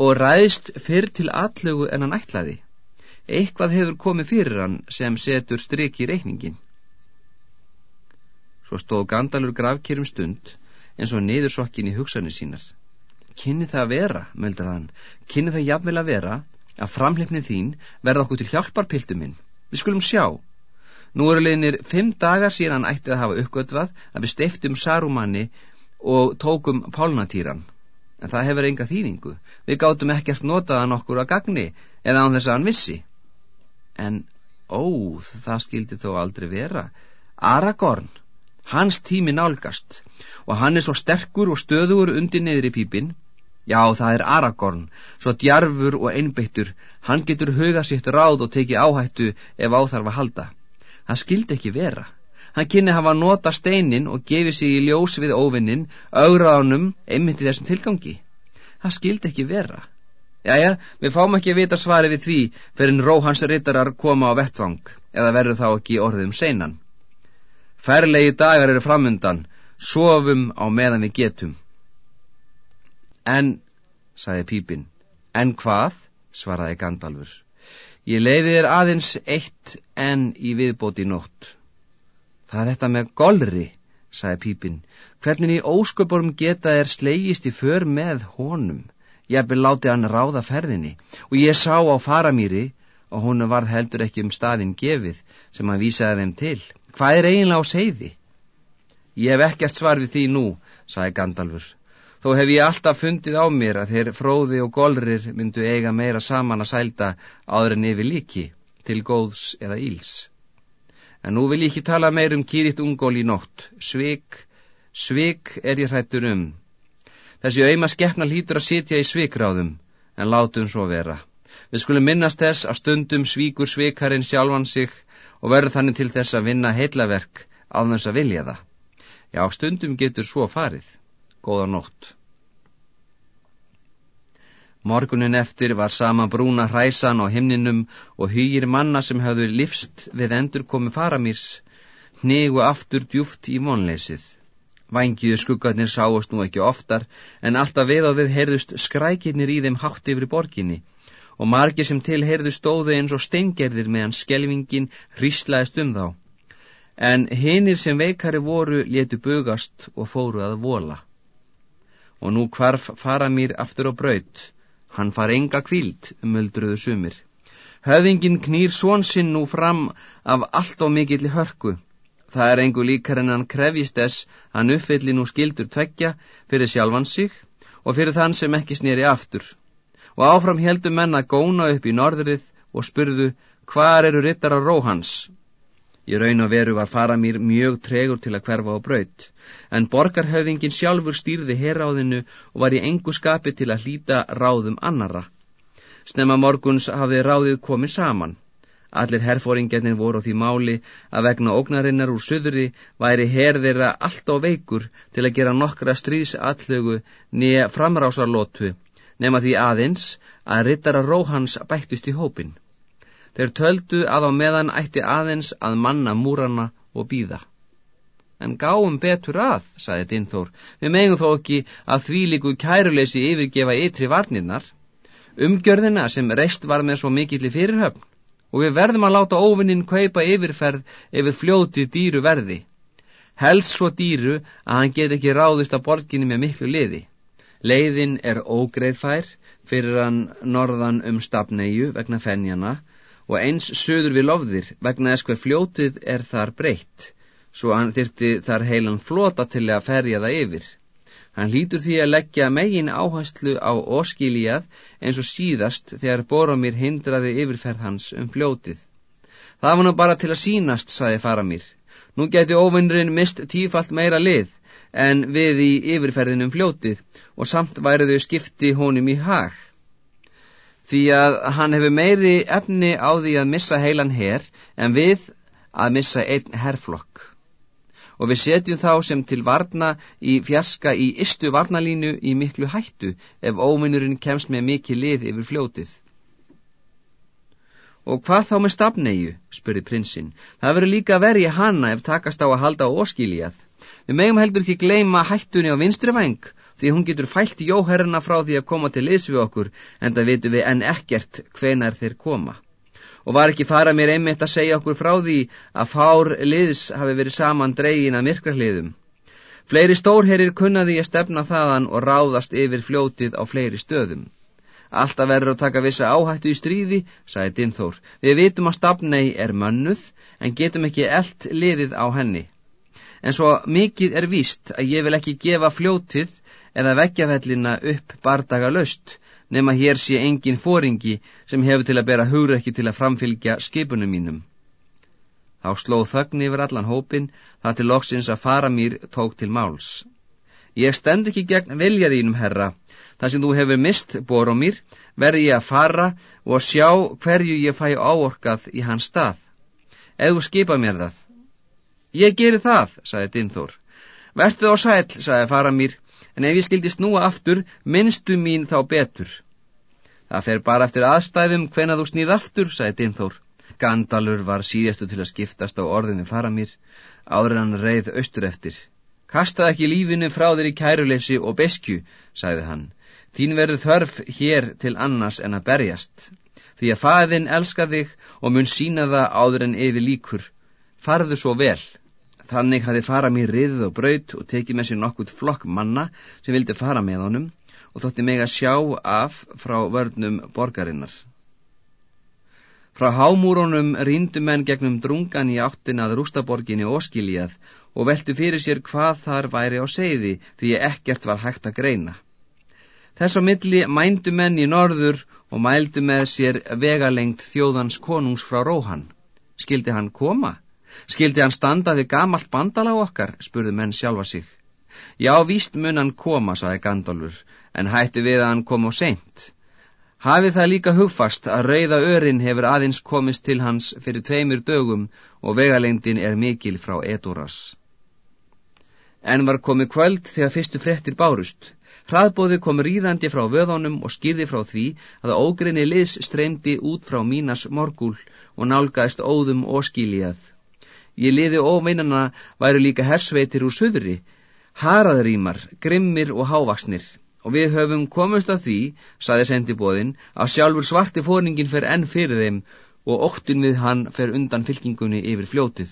og ræðist fyrr til allögu en hann ætlaði. Eitthvað hefur komið fyrir hann sem setur stryk í reikningin. Svo stóð Gandalur gravkýrum stund eins og niðursokkin í hugsanir sínar. Kynni það að vera, möldar hann, kynni það jafnvel að vera að framleipnið þín verða okkur til hjálpar pildu minn. Við skulum sjá Nú eru leginir fimm dagar síðan hann ætti að hafa uppgötvað að við steiftum Sarumanni og tókum Pálnatýran. En það hefur enga þýningu. Við gátum ekkert notaðan okkur að gagni eða án þess að hann vissi. En, ó, það skildi þó aldrei vera. Aragorn, hans tími nálgast og hann er svo sterkur og stöður undir í pípin. Já, það er Aragorn, svo djarfur og einbeittur. Hann getur hugað sitt ráð og tekið áhættu ef áþarf að halda. Það skildi ekki vera. Hann kynni hafa nota steinin og gefið sig í ljós við óvinnin, augraðanum, einmitt í þessum tilgangi. Það skildi ekki vera. Jæja, við fáum ekki að vita svari við því fyrir en róhans rittarar koma á vettvang, eða verður þá ekki orðum seinan. Færlegi dagar eru framundan, sofum á meðan við getum. En, sagði Pípin, en hvað, svaraði Gandalfur. Ég leiði þér aðeins eitt en í viðbóti nótt. Það er þetta með golri, sagði Pípin. Hvernig í ósköpurum geta þér slegist í för með honum? Ég vil láti hann ráða ferðinni og ég sá á faramýri og hún varð heldur ekki um staðin gefið sem hann vísaði þeim til. Hvað er eiginlega á seiði? Ég hef ekkert svar við því nú, sagði Gandalfur. Þó hef ég alltaf fundið á mér að þeir fróði og golrir myndu eiga meira saman að sælda áður en yfir líki, til góðs eða íls. En nú vil ég ekki tala meir um kýritt ungól í nótt. Svik, svik er ég hrættur um. Þessi auðma skeppna hlýtur að sitja í svikráðum, en látum svo vera. Við skulum minnast þess að stundum svíkur svikarinn sjálfan sig og verður þannig til þess að vinna heilaverk á þess að vilja það. Já, stundum getur svo farið góða nótt. Morgunin eftir var sama brúna hræsan á himninum og hýjir manna sem hafðu livst við endur komi faramýrs, hnigu aftur djúft í vonleysið. Vangiðu skuggarnir sáast nú ekki oftar, en alltaf við og við heyrðust skrækirnir í þeim hátt yfir borginni, og margir sem til heyrðu stóðu eins og steingerðir meðan skelvingin hríslaðist um þá. En hinnir sem veikari voru letu bugast og fóru að vola. Og nú kvarf faramýr aftur á braut, Hann far enga kvíld, muldruðu sumir. Höfðingin knýr svonsinn nú fram af allt á mikill hörku. Það er engu líkar en hann krefjist þess hann uppfylli nú skildur tveggja fyrir sjálfan sig og fyrir þann sem ekki snýri aftur. Og áfram heldum menn að góna upp í norðrið og spurðu hvar eru rittara róhans? Í raun og veru var Faramír mjög tregur til að hverfa á braut, en borgarhauðingin sjálfur stýrði herráðinu og var í engu skapi til að hlýta ráðum annara. Snemma morguns hafði ráðið komið saman. Allir herfóringarnir voru á því máli að vegna ógnarinnar úr söðuri væri herðira allt á veikur til að gera nokkra stríðsallögu nýja framrásarlótu, nema því aðeins að rittara róhans bættist í hópin. Þeir töldu að á meðan ætti aðeins að manna múrana og býða. En gáum betur að, saði Dinþór, við megum þó ekki að því líku kæruleysi yfirgefa ytri varnirnar, umgjörðina sem reist var með svo mikill í fyrirhöfn, og við verðum að láta óvinnin kaupa yfirferð yfir fljótið dýru verði. Helst svo dýru að hann get ekki ráðist á borginni með miklu liði. Leiðin er ógreðfær fyrir hann norðan um stafneiu vegna fennjana, og eins söður við lofðir vegna þess hver fljótið er þar breytt, svo hann þyrti þar heilan flota til að ferja það yfir. Hann lítur því að leggja megin áherslu á óskilíjað eins og síðast þegar Boromir hindraði yfirferð hans um fljótið. Það var nú bara til að sínast, saði Faramir. Nú geti óvinnurinn mist tífalt meira lið en við í yfirferðinum fljótið og samt væriðu skipti honum í hag því að hann hefur meiri efni á því að missa heilan herr en við að missa einn herrflokk. Og við setjum þá sem til varna í fjarska í istu varnalínu í miklu hættu ef óminnurinn kemst með mikið lið yfir fljótið. Og hvað þá með stafneiu, spurði prinsinn. Það verður líka verið hana ef takast á að halda á óskilíjað. Við megum heldur ekki gleima hættunni á vinstri vang því hún getur fælt jóherrna frá því að koma til liðs við okkur en það vitum við enn ekkert hvenar þeir koma. Og var ekki fara mér einmitt að segja okkur frá því að fár liðs hafi verið saman dregin að myrkrahliðum. Fleiri stórherrir kunnaði að stefna þaðan og ráðast yfir fljótið á fleiri stöðum. Alltaf verður að taka vissa áhættu í stríði, sagði Dinþór. Við vitum að stafnei er mönnuð, en getum ekki eld liðið á henni. En svo mikið er víst að ég vil ekki gefa fljótið eða veggjafellina upp bardaga löst, nema hér sé engin fóringi sem hefur til að bera hugrekki til að framfylgja skipunum mínum. Þá slóð þögn yfir allan hópin, það til loksins að fara mér tók til máls. Ég stend ekki gegn vilja þínum, herra, þar sem þú hefur mist bor á mér, verði ég að fara og sjá hverju ég fæ áorkað í hans stað. Eða skipa mér það. Ég geri það, sagði Dinþór. Vertu á sæl, sagði fara mér, en ef ég skildi snúa aftur, minnstu mín þá betur. Það fer bara eftir aðstæðum hvena þú snýð aftur, sagði Dinþór. Gandalur var síðastu til að skiptast á orðinni fara mér, áður hann reið austur eftir. Kastað ekki lífinu frá þér í kæruleysi og beskju, sagði hann. Þín verður þörf hér til annars en að berjast. Því að faðinn elskar þig og mun sína það áður en yfir líkur. Farðu svo vel. Þannig hafði fara mér riðið og braut og tekið með sér nokkurt flokk manna sem vildi fara með honum og þótti mig að sjá af frá vörnum borgarinnar. Frá hámúrónum ríndu menn gegnum drungan í áttin að rústaborginni óskiljað og veltu fyrir sér hvað þar væri á segði því ekkert var hægt að greina. Þess á milli mændu menn í norður og mældu með sér vegalengt þjóðans konungs frá Róhan. Skildi hann koma? Skildi hann standa við gamalt bandalag okkar, spurðu menn sjálfa sig. Já, víst mun hann koma, saði Gandalfur, en hætti við að hann kom á seint. Hafið það líka hugfast að rauða örin hefur aðeins komist til hans fyrir tveimur dögum og vegalengdin er mikil frá Edoras. En var komið kvöld þegar fyrstu frettir bárust. Hraðbóði kom ríðandi frá vöðunum og skýrði frá því að ógrinni liðs streymdi út frá mínas morgúl og nálgæðist óðum og skíljað. Ég liði óvinnana væru líka hersveitir úr söðri, haraðrýmar, grimmir og hávaksnir. Og við höfum komast af því, saði sendibóðin, að sjálfur svarti fóringin fer enn fyrir þeim og óttun við hann fer undan fylkingunni yfir fljótið.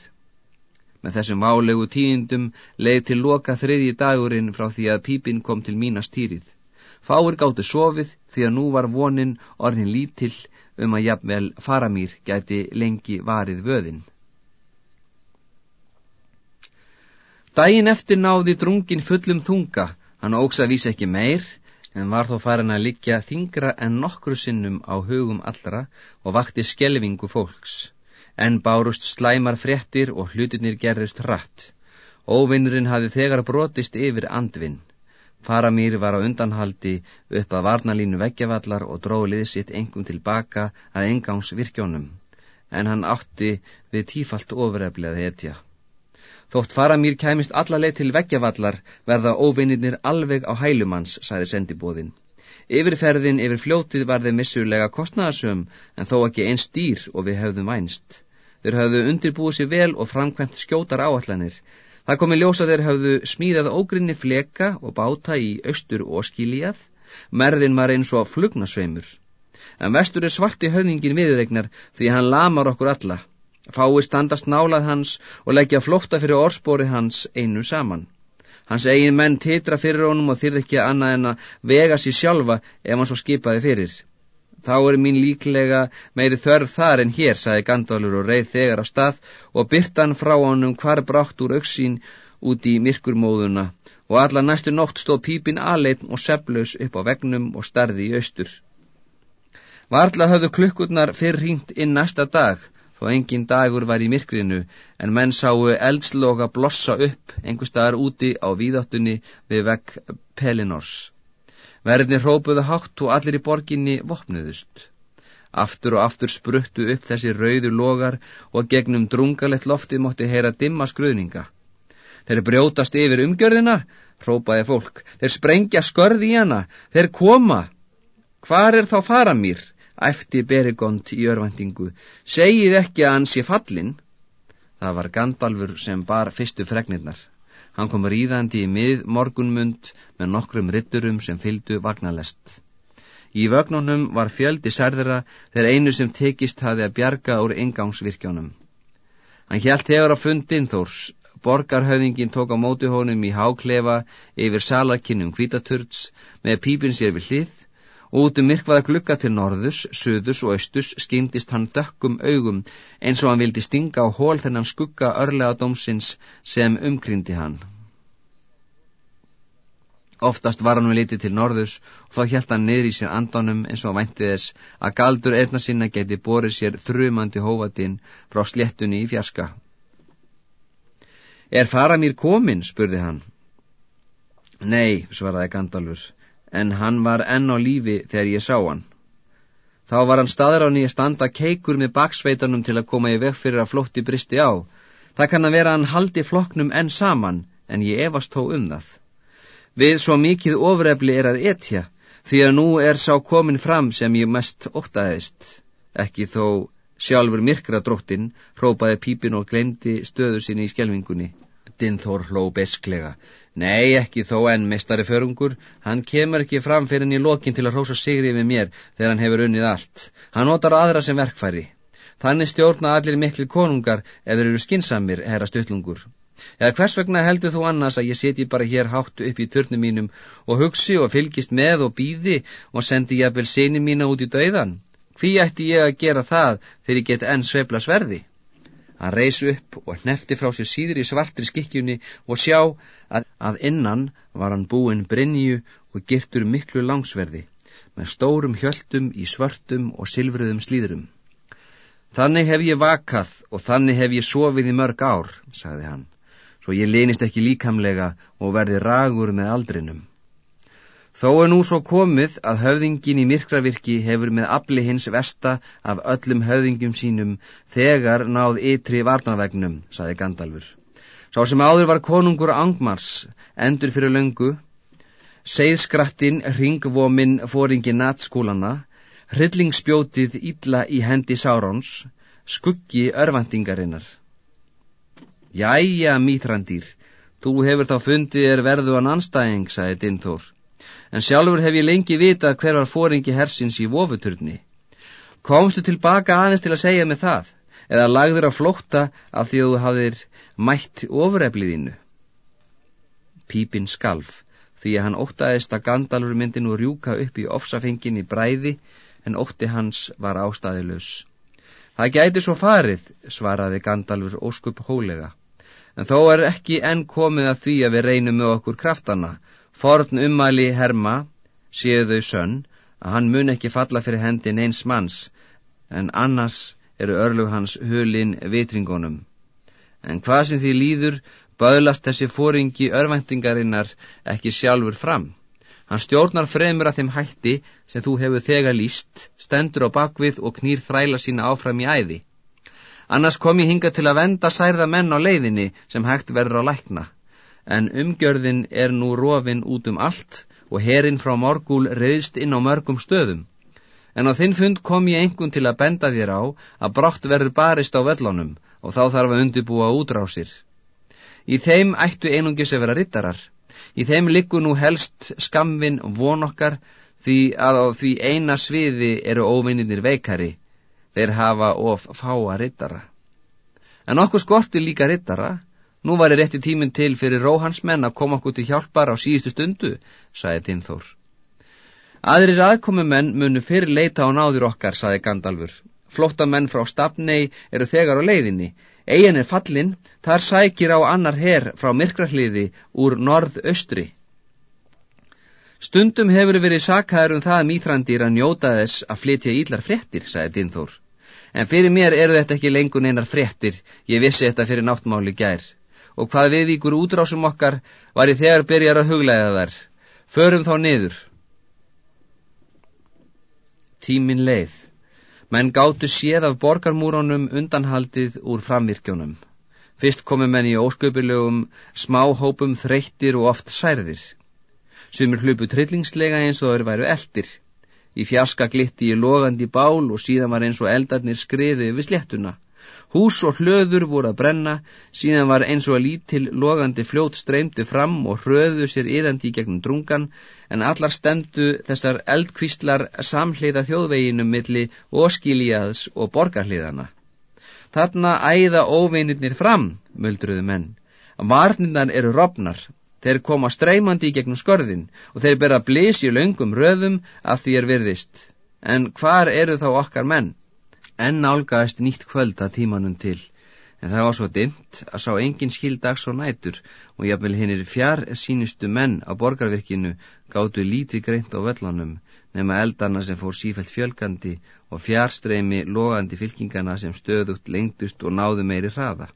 Með þessum válegu tíðindum leið til loka þriðji dagurinn frá því að pípinn kom til mínastýrið. Fáir gáttu sofið því að nú var vonin orðin lítill um að jafnvel faramýr gæti lengi varið vöðin. Dægin eftir náði drungin fullum þunga, hann ógsa vísi ekki meir, en var þó farin að liggja þingra en nokkru sinnum á hugum allra og vakti skelvingu fólks en bárust slæmar fréttir og hlutinir gerðust hratt. Óvinnurinn hafi þegar brotist yfir andvinn. Faramýr var á undanhaldi upp að varnalínu veggjavallar og dróðlið sitt engum tilbaka að engáns virkjónum, en hann átti við tífalt ofureflið hetja. Þótt Faramýr kæmist allarleið til veggjavallar verða óvinnirnir alveg á hælumanns, sæði sendibóðinn. Yfirferðin yfir fljótið var þeim missulega kostnæðasum en þó ekki einn stýr og við hefðum vænst. Þeir hafðu undirbúið sér vel og framkvæmt skjótar áallanir. Það komi ljósa þeir hafðu smíðað ógrinni fleka og báta í austur og skilíjað. Merðin var eins og flugnasveimur. En vestur er svarti höfningin viðregnar því hann lamar okkur alla. Fái standast nálað hans og leggja flótta fyrir orspóri hans einu saman. Hans eigin menn titra fyrir honum og þyrð ekki annað en að vega sér sjálfa ef hann svo skipaði fyrir. Þá er mín líklega meiri þörf þar en hér, saði Gandalfur og reið þegar á stað og byrtan frá honum hvar brátt úr auksín út í myrkurmóðuna og alla næstu nótt stóð pípin aðleitn og seflaus upp á vegnum og starði í austur. Varla höfðu klukkurnar fyrr hringt inn næsta dag, þó engin dagur var í myrkrinu, en menn sáu eldsloga blossa upp einhver staðar úti á víðáttunni við vegg Pelinors. Verðinni hrópuðu hátt og allir í borginni vopnuðust. Aftur og aftur spruttu upp þessi rauðu logar og gegnum drungalett lofti mótti heyra dimma skruðninga. Þeir brjótast yfir umgjörðina, hrópaði fólk. Þeir sprengja skörð í hana. Þeir koma. Hvar er þá faramýr? Æfti Berigond í örvendingu. Segið ekki að hann sé fallin. Það var Gandalfur sem bar fyrstu fregnirnar. Hann kom ríðandi í mið morgunmund með nokkrum ritturum sem fyldu vagnalest. Í vögnunum var fjöldi særðara þegar einu sem tekist hafi að bjarga úr ingangsvirkjónum. Hann hjælt hefur á fundin þórs, borgarhauðingin tók á móti honum í háklefa yfir salakinnum kvítaturts með pípin sér við hlið út um myrkvaða glukka til norðus, söðus og austus skýndist hann dökkum augum eins og hann vildi stinga á hól þennan skugga örlega dómsins sem umkrindi hann. Oftast var hann við litið til norðus og þá hjælt hann niður í sér andanum eins og vænti þess að galdur einna sinna geti borið sér þrumandi hófatinn frá sléttunni í fjarska. Er fara mér komin, spurði hann. Nei, svaraði Gandalfur, en hann var enn á lífi þegar ég sá hann. Þá var hann staður á nýja standa keikur með baksveitanum til að koma í veg fyrir að flótti bristi á. Það kann að vera hann haldi flokknum enn saman, en ég efast þó um það. Við svo mikið ofrefli er að etja, því að nú er sá komin fram sem ég mest óttaðist. Ekki þó sjálfur myrkra dróttin, hrópaði pípin og glemdi stöðu sinni í skjelvingunni. Dinþór hló besklega. Nei, ekki þó enn, mestari förungur, hann kemur ekki fram fyrir henni í lokin til að hrósa sigri með mér þegar hann hefur unnið allt. Hann notar aðra sem verkfæri. Þannig stjórna allir miklu konungar þeir eru skinsamir, herra stuttlungur. Eða hvers vegna heldur þú annars að ég seti bara hér háttu upp í törnum mínum og hugsi og fylgist með og býði og sendi ég að vel seni mína út í dauðan? Hví ætti ég að gera það þegar ég get enn svebla sverði? Hann reys upp og hnefti frá sér síður í svartri skikkjunni og sjá að, að innan var hann búin Brynju og girtur miklu langsverði með stórum hjöldum í svörtum og silfruðum slíðrum. Þannig hef ég vakað og þannig hef ég sofið í mörg ár, sagði hann svo ég linist ekki líkamlega og verði ragur með aldrinum. Þó er nú svo komið að höfðingin í myrkravirki hefur með afli hins vesta af öllum höfðingum sínum þegar náð ytri varnavegnum, saði Gandalfur. Sá sem áður var konungur Angmars, endur fyrir löngu, Seiðskrattin, ringvominn, fóringi natskúlana, hryllingsspjótið illa í hendi Sárons, skuggi örvandingarinnar. Jæja, mítrandýr, þú hefur þá fundið er verðu an anstæðing, sagði Dinþór. En sjálfur hef ég lengi vitað hver var fóringi hersins í vofuturni. Komstu tilbaka aðeins til að segja mig það, eða lagður að flótta af því að þú hafðir mætt ofurefliðinu? Pípin skalf, því að hann óttaðist að Gandalfur myndi nú rjúka upp í ofsafengin í bræði, en ótti hans var ástæðilus. Það gæti svo farið, svaraði Gandalfur óskup hólega en þó er ekki enn komið að því að við reynum með okkur kraftana. Forn ummæli herma, séu þau sönn, að hann mun ekki falla fyrir hendin eins manns, en annars eru örlug hans hulin vitringunum. En hvað sem því líður, böðlast þessi fóringi örvæntingarinnar ekki sjálfur fram. Hann stjórnar fremur að þeim hætti sem þú hefur þegar líst, stendur á bakvið og knýr þræla sína áfram í æði. Annars kom ég hinga til að venda særða menn á leiðinni sem hægt verður á lækna. En umgjörðin er nú rofin út um allt og herin frá morgúl reyðst inn á mörgum stöðum. En á þinn fund kom ég engun til að benda þér á að brátt verður barist á vellunum og þá þarf að undibúa útrásir. Í þeim ættu einungis að vera rittarar. Í þeim liggur nú helst skamvin von okkar því að á því eina sviði eru óvinninir veikari þeir hafa of fáa rittara. En okkur skorti líka rittara, nú var ég rétti tíminn til fyrir róhansmenn að koma okkur til hjálpar á síðustu stundu, sagði Tinþór. Aðrir aðkomumenn munu fyrir leita á náður okkar, sagði Gandalfur. Flottamenn frá Stafnei eru þegar á leiðinni. Egin er fallin, þar sækir á annar herr frá myrkrahliði úr norð-östri. Stundum hefur verið sakaður um það mýþrandir að njóta þess að flytja ílar frettir, sagði Dinþór. En fyrir mér eru þetta ekki lengur einar fréttir, ég vissi þetta fyrir náttmáli gær. Og hvað við ykkur útrásum okkar var ég þegar byrjar að huglega þar. Förum þá niður. Tímin leið. Menn gáttu séð af borgarmúrónum undanhaldið úr framvirkjónum. Fyrst komu menn í ósköpulegum, smáhópum þreyttir og oft særðir. Sumur hlupu trillingslega eins og þeir væru eldir. Í fjaska glitti í logandi bál og síðan var eins og eldarnir skriðu yfir sléttuna. Hús og hlöður voru að brenna, síðan var eins og að lítil logandi fljót streymdu fram og hröðu sér yðandi í gegnum drungan, en allar stemdu þessar eldkvíslar samhliða þjóðveginum milli óskiljaðs og borgarhliðana. Þarna æða óveinirnir fram, muldruðu menn. Varninnar eru robnar, Þeir koma streymandi í gegnum skörðin og þeir bera blís í laungum röðum að því er virðist. En hvar eru þá okkar menn? Enn álgaðist nýtt kvöld að tímanum til. En það var svo dimt að sá engin skildags og nætur og jáfnvel hinnir fjár sínustu menn á borgarvirkinu gáttu lítið greint á völlunum nema eldarna sem fór sífælt fjölgandi og fjárstreymi logandi fylkingana sem stöðugt lengdust og náðu meiri hraða.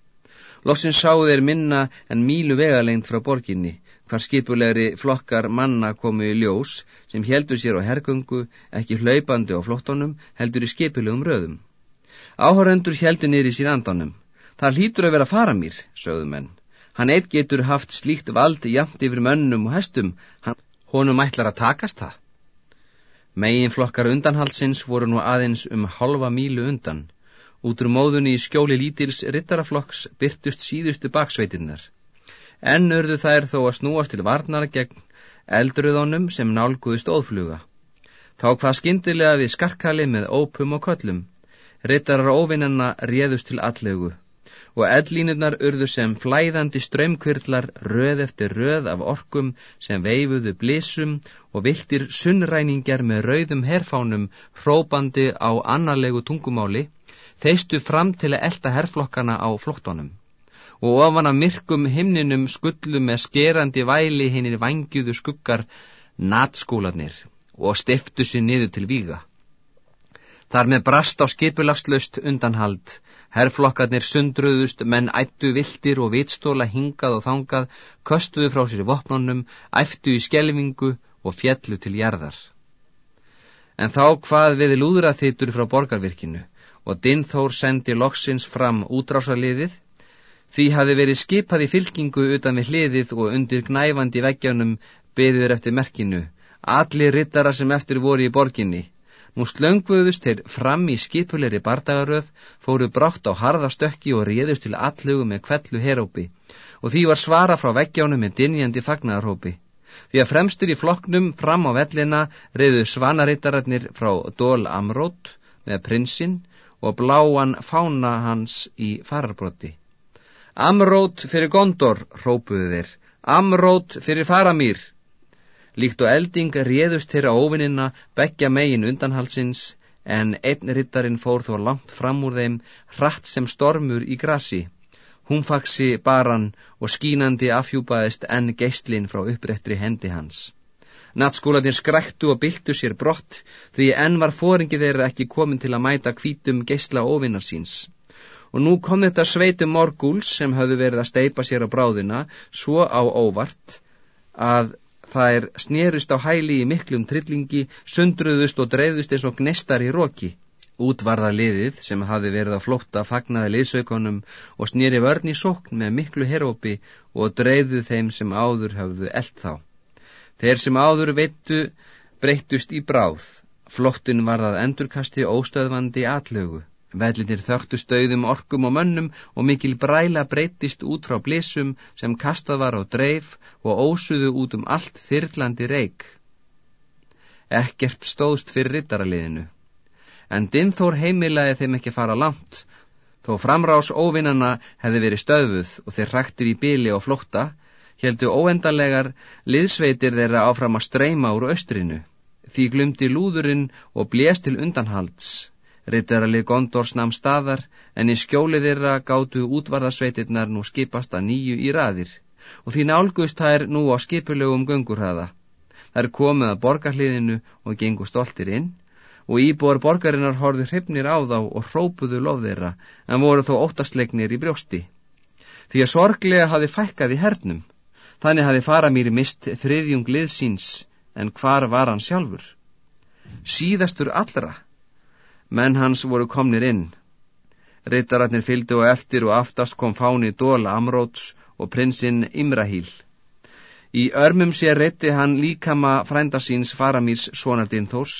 Loksins sáu þeir minna en mílu vegalengt frá borginni, hvar skipulegri flokkar manna komu í ljós sem heldur sér á hergöngu, ekki hlaupandi á flottonum, heldur í skipulegum röðum. Áhórendur heldur niður í sín andanum. Það hlýtur að vera fara mér, sögðu menn. Hann eitt getur haft slíkt vald jamt yfir mönnum og hestum, hann, honum ætlar að takast það. Megin flokkar undanhaldsins voru nú aðeins um halva mílu undan. Út úr móðunni í skjóli lítils rittaraflokks byrtust síðustu baksveitinnar. Enn urðu þær þó að snúast til varnar gegn eldruðónum sem nálguðist óðfluga. Þá hvað skindilega við skarkali með ópum og köllum. Rittarar óvinnanna réðust til allegu og eldlínurnar urðu sem flæðandi strömmkvirlar röð eftir röð af orkum sem veifuðu blísum og viltir sunnræningjar með rauðum herfánum hrópandi á annarlegu tungumáli þeistu fram til að elda herflokkana á flottónum og ofan af myrkum himninum skullu með skerandi væli hinnir vangjuðu skuggar natskólanir og stiftu sér niður til víga. Þar með brast á skipulagslöst undanhald, herflokkarnir sundruðust, menn ættu viltir og vitstóla hingað og þangað, köstuðu frá sér vopnunum, æftu í skelvingu og fjallu til jarðar. En þá hvað við lúðra þittur frá borgarvirkinu, og Dinþór sendi loksins fram útrásarliðið, því hafi verið skipað í fylkingu utan við hliðið og undir gnæfandi veggjanum beðir eftir merkinu, allir rittara sem eftir voru í borginni. Nú slöngvöðust þeir fram í skipulegri bardagaröð, fóru brátt á harðastökki og réðust til allugu með kvellu herópi og því var svara frá veggjánu með dinjandi fagnarhópi. Því að fremstur í flokknum fram á vellina reyðu svanarittararnir frá Dól Amrót með prinsinn og bláan fána hans í fararbrotti. Amrót fyrir Gondor, rópuðu þeir, Amrót fyrir Faramýr. Líkt og elding réðust þeirra óvinnina begja megin undanhalsins en einn rittarinn fór þó langt fram úr þeim hratt sem stormur í grasi. Hún faksi baran og skínandi afhjúpaðist enn geistlinn frá upprættri hendi hans. Natskólanir skræktu og byltu sér brott því enn var fóringi þeirra ekki komin til að mæta kvítum geistla óvinnar síns. Og nú kom þetta sveitum morgúls sem höfðu verið að steipa sér á bráðina svo á óvart að þær snerust á hæli í miklum trillingi, sundruðust og dreifðust eins og gnestar í roki. Útvarða liðið sem hafi verið á flótta fagnaði liðsaukonum og snýri vörn í sókn með miklu herópi og dreifðu þeim sem áður hafðu eld þá. Þeir sem áður veittu breyttust í bráð. Flóttin varðað endurkasti óstöðvandi atlögu. Vellinir þörtu stauðum orkum og mönnum og mikil bræla breytist út frá blísum sem kastað var á dreif og ósuðu út um allt þyrlandi reik. Ekkert stóðst fyrir rittaraliðinu. En Dinþór heimilaði þeim ekki fara langt, þó framrás óvinnana hefði verið stöðuð og þeir rættir í bíli og flótta, heldu óendanlegar liðsveitir þeirra áfram að streyma úr austrinu, því glumdi lúðurinn og blést til undanhalds. Rittaralið Gondors namn staðar en í skjólið þeirra gáttu útvarðasveitirnar nú skipast að nýju í raðir og því nálgust þær nú á skipulögum göngurhaða. Þær komið að borgarliðinu og gengu stoltir inn og íbúar borgarinnar horðu hrifnir á þá og hrópuðu lof þeirra en voru þó óttastleiknir í brjósti. Því að sorglega hafi fækkað í hernum. Þannig hafi Faramíri mist þriðjung liðsíns en hvar var hann sjálfur? Síðastur allra menn hans voru komnir inn. Rittararnir fylgdu og eftir og aftast kom fáni Dóla Amróts og prinsinn Imrahíl. Í örmum sér reytti hann líkama frændasíns Faramírs sonardinn Þórs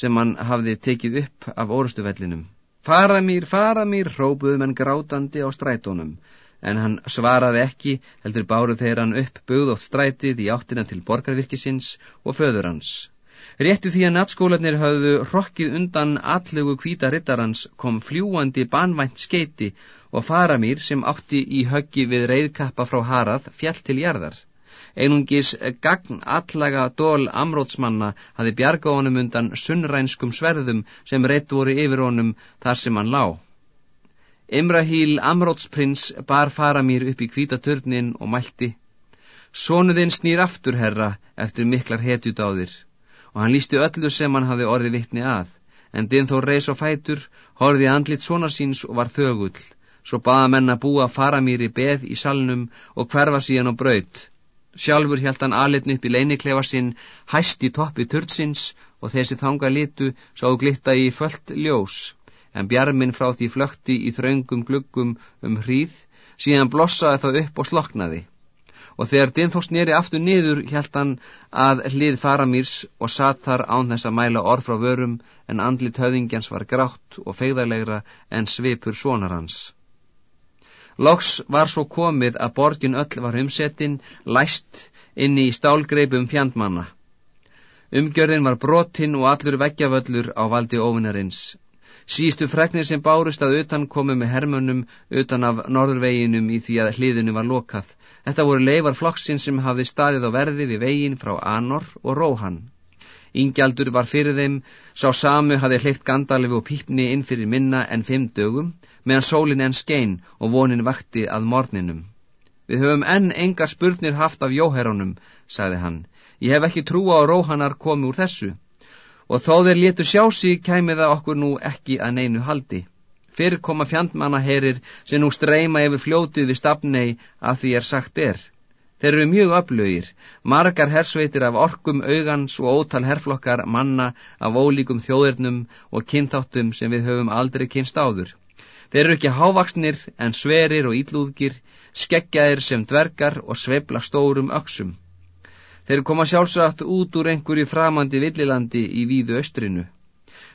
sem hann hafði tekið upp af orustuvellinum. Faramír, Faramír, hrópuðu menn grátandi á strætónum, en hann svaraði ekki, heldur báruð þegar hann upp bugð og strætið í áttina til borgarvirkisins og föður hans. Réttu því að nattskólanir hafðu rokkið undan allegu kvíta rittarans kom fljúandi banvænt skeiti og faramýr sem átti í höggi við reyðkappa frá Harað fjall til jarðar. Einungis gagn allaga dól amrótsmanna hafi bjarga honum undan sunnrænskum sverðum sem reitt voru yfir honum þar sem hann lá. Imrahíl amrótsprins bar faramýr upp í kvítaturnin og mælti Sónuðinn snýr aftur, herra, eftir miklar hetjudáðir og hann lísti öllu sem hann hafði orði vittni að, en Dinþór reys og fætur, horfið andlit svona síns og var þögull, svo baða menna búa faramýri beð í salnum og hverfa síðan á braut. Sjálfur hjælt hann aðlitn upp í leiniklefa sinn, hæst í toppi turtsins og þessi þanga litu sá glitta í föllt ljós, en bjarminn frá því flökti í þraungum gluggum um hríð, síðan blossaði það upp og sloknaði og þegar Dinþór sneri aftur niður hjælt hann að hlið faramýrs og satt þar án þess að mæla orð frá vörum en andlit höðingjans var grátt og fegðarlegra en svipur sonar hans. Loks var svo komið að borgin öll var umsettin, læst inni í stálgreipum fjandmanna. Umgjörðin var brotinn og allur veggjavöllur á valdi óvinnarins. Sístu fregnir sem bárust að utan komu með hermönum utan af norðurveginum í því að hliðinu var lokað. Þetta voru leifar flokksinn sem hafði staðið á verði við vegin frá Anor og Róhan. Íngjaldur var fyrir þeim, sá samu hafði hleyft Gandalfi og Pípni inn fyrir minna en fimm dögum, meðan sólinn enn skein og vonin vakti að morninum. Við höfum enn engar spurnir haft af jóherunum, sagði hann. Ég hef ekki trúa á Róhanar komi úr þessu og þó þeir létu sjá sig kæmi það okkur nú ekki að neinu haldi. Fyrr koma fjandmannaherir sem nú streyma yfir fljótið við stafnei að því er sagt er. Þeir eru mjög öflugir, margar hersveitir af orkum augans og ótal herflokkar manna af ólíkum þjóðirnum og kynþáttum sem við höfum aldrei kynst áður. Þeir eru ekki hávaksnir en sverir og ílúðgir, skeggjaðir sem dvergar og sveibla stórum öksum. Þeir koma sjálfsagt út úr einhverju framandi villilandi í víðu austrinu.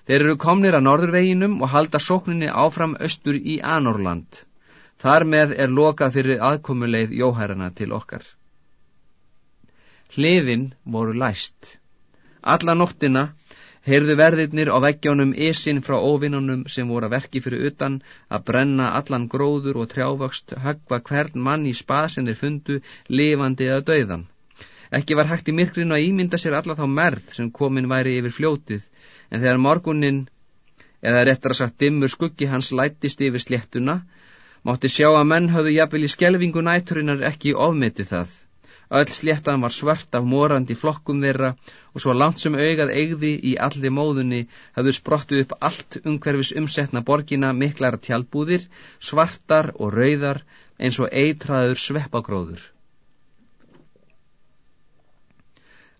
Þeir eru komnir að norðurveginum og halda sókninni áfram austur í Anorland. Þar með er lokað fyrir aðkomuleið jóhærana til okkar. Hliðin voru læst. Alla nóttina heyrðu verðirnir á veggjónum esinn frá óvinnunum sem voru að verki fyrir utan að brenna allan gróður og trjávöxt, höggva hvern mann í spað sem þeir fundu, lifandi eða dauðan. Ekki var hægt í myrkrinu að ímynda sér alla þá merð sem komin væri yfir fljótið, en þegar morgunin, eða réttar að sagt dimmur skuggi hans lættist yfir sléttuna, mátti sjá að menn hafðu jafnvel í skelvingu næturinnar ekki ofmeti það. Öll sléttan var svart af morandi flokkum þeirra og svo langt sem augað eigði í allir móðunni hafðu sprottu upp allt umhverfis umsetna borgina miklar tjálbúðir, svartar og rauðar eins og eitraður sveppagróður.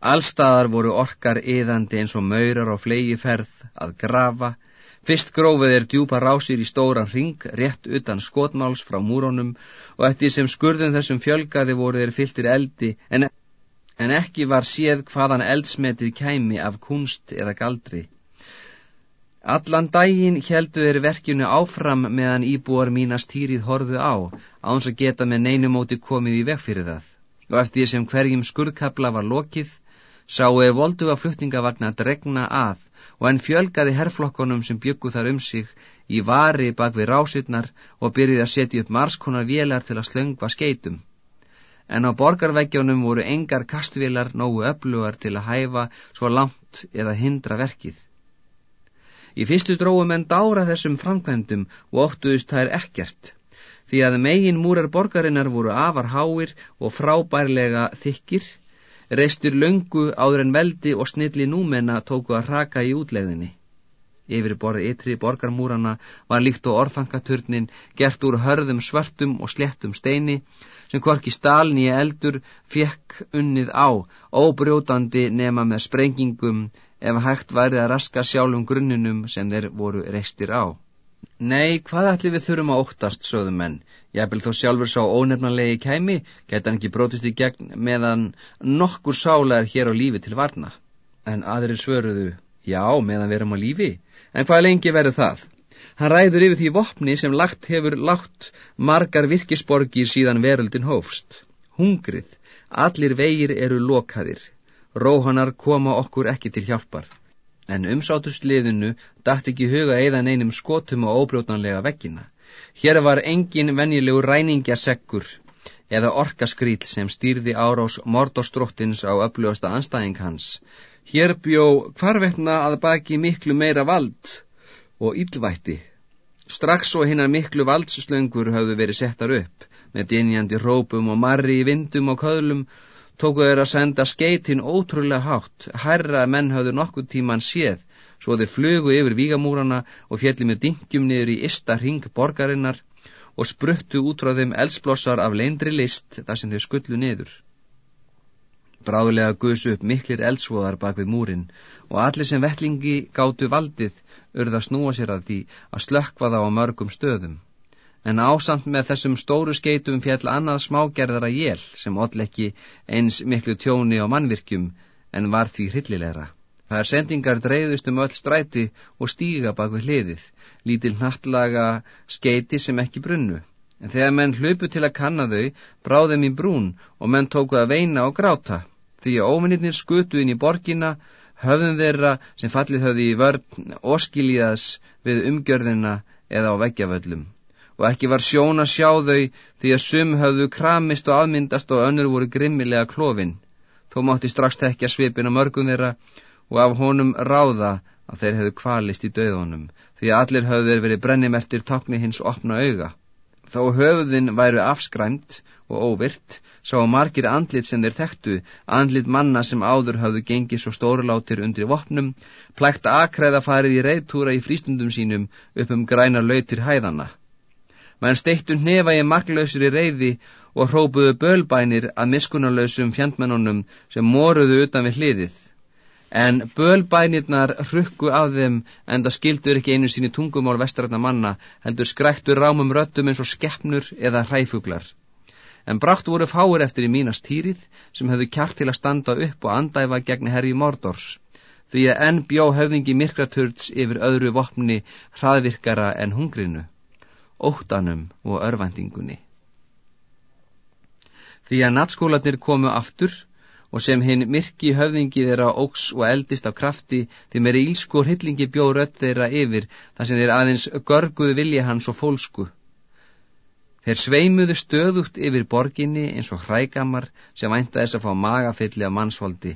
Allstaðar voru orkar yðandi eins og maurar á flegi ferð að grafa Fyrst grófið er djúpa rásir í stóran ring rétt utan skotmáls frá múrónum og eftir sem skurðum þessum fjölgaði voru þeir fylltir eldi en, en ekki var séð hvaðan eldsmetið kæmi af kunst eða galdri. Allan daginn heldu þeir verkinu áfram meðan íbúar mínast týrið horðu á, áns að geta með neinumóti komið í veg fyrir það. Og eftir sem hverjum skurðkabla var lokið, sáu þeir voldu að flutningavagna dregna að og enn fjölgaði herrflokkonum sem byggu þar um sig í vari bak við rásirnar og byrjuði að setja upp marskonar vélar til að slöngva skeitum. En á borgarveggjónum voru engar kastvélar nógu öflugar til að hæfa svo langt eða hindra verkið. Í fyrstu dróum en dára þessum framkvæmdum og óttuðust þær ekkert, því að megin múrar borgarinnar voru afar háir og frábærlega þykir, reistur löngu áður en veldi og snilli númenna tóku að raka í útlegðinni. Yfir borðið ytri borgarmúrana var líkt og orðfangaturnin gert úr hörðum svartum og slettum steini sem hvorki stálni eldur fekk unnið á, óbrjótandi nema með sprengingum ef hægt værið að raska sjálfum grunninum sem þeir voru reistir á. Nei, hvað ætli við þurfum að óttast, sögðum menn, Jafnvel þó sjálfur sá ónefnanlegi kæmi, geta hann ekki brótist í gegn meðan nokkur sála er hér á lífi til varna. En aðrir svöruðu, já, meðan við erum á lífi. En hvað lengi verður það? Hann ræður yfir því vopni sem lagt hefur látt margar virkisborgir síðan veröldin hófst. Hungrið, allir vegir eru lokaðir. Róhanar koma okkur ekki til hjálpar. En umsátusliðinu dætt ekki huga eðan einum skotum og óbrjótanlega veggina. Hér var engin venjulegu ræningjasekkur eða orkaskrýl sem stýrði árás mordostróttins á öflugasta anstæðing hans. Hér bjó hvarvetna að baki miklu meira vald og yllvætti. Strax og hinnar miklu valdslöngur hafðu verið settar upp, með dinjandi rópum og marri í vindum og köðlum, tóku þeir að senda skeitin ótrúlega hátt, hærra menn hafðu nokkuð tíman séð, svo þeir flugu yfir vígamúrana og fjalli með dingjum niður í ista ring borgarinnar og spruttu út frá þeim eldsblossar af leindri list þar sem þau skullu niður. Bráðulega guðsu upp miklir eldsvoðar bak við múrin og allir sem vettlingi gáttu valdið urða snúa sér að því að slökkva þá á mörgum stöðum. En ásamt með þessum stóru skeitum fjall annað smágerðara jél sem odlekki eins miklu tjóni á mannvirkjum en var því hryllilegra. Það er sendingar dreyðust um öll stræti og stíga bak við hliðið, lítil nattlaga skeiti sem ekki brunnu. En þegar menn hlaupu til að kanna þau, bráðum í brún og menn tóku að veina og gráta, því að óvinnirnir skutu inn í borgina, höfðum þeirra sem fallið höfði í vörn óskiljaðs við umgjörðina eða á veggjavöllum. Og ekki var sjón að sjá þau því að sum höfðu kramist og aðmyndast og önnur voru grimmilega klófin. Þó mátti strax tekja svipin á mörgum þeirra og af honum ráða að þeir hefðu kvalist í döðunum, því að allir höfðu þeir verið brennimertir takni hins opna auga. Þó höfðin væru afskræmt og óvirt, sá margir andlit sem þeir þekktu, andlit manna sem áður höfðu gengið svo stórlátir undir vopnum, plækt aðkræða farið í reyðtúra í frístundum sínum upp um græna lautir hæðana. Menn steittu hnefa í maklausri reyði og hrópuðu bölbænir að miskunarlausum fjandmennunum sem moruðu utan við hliðið. En bölbænirnar hrukku af þeim en það skildur ekki einu síni tungumál vestrætna manna heldur skræktur rámum röttum eins og skeppnur eða hræfuglar. En brátt voru fáir eftir í mínast týrið sem höfðu kjart til að standa upp og andæfa gegn herri Mordors, því að enn bjó höfðingi myrkraturts yfir öðru vopni hraðvirkara en hungrinu, óttanum og örvendingunni. Því að nattskólanir komu aftur og sem hinn myrki höfðingi þeirra óks og eldist af krafti því meiri ílsku og hillingi bjóð rött þeirra yfir þar sem þeir aðeins görguðu vilja hans og fólsku. Þeir sveimuðu stöðugt yfir borginni eins og hrægamar sem vænta þess að fá magafylli af mannsvaldi.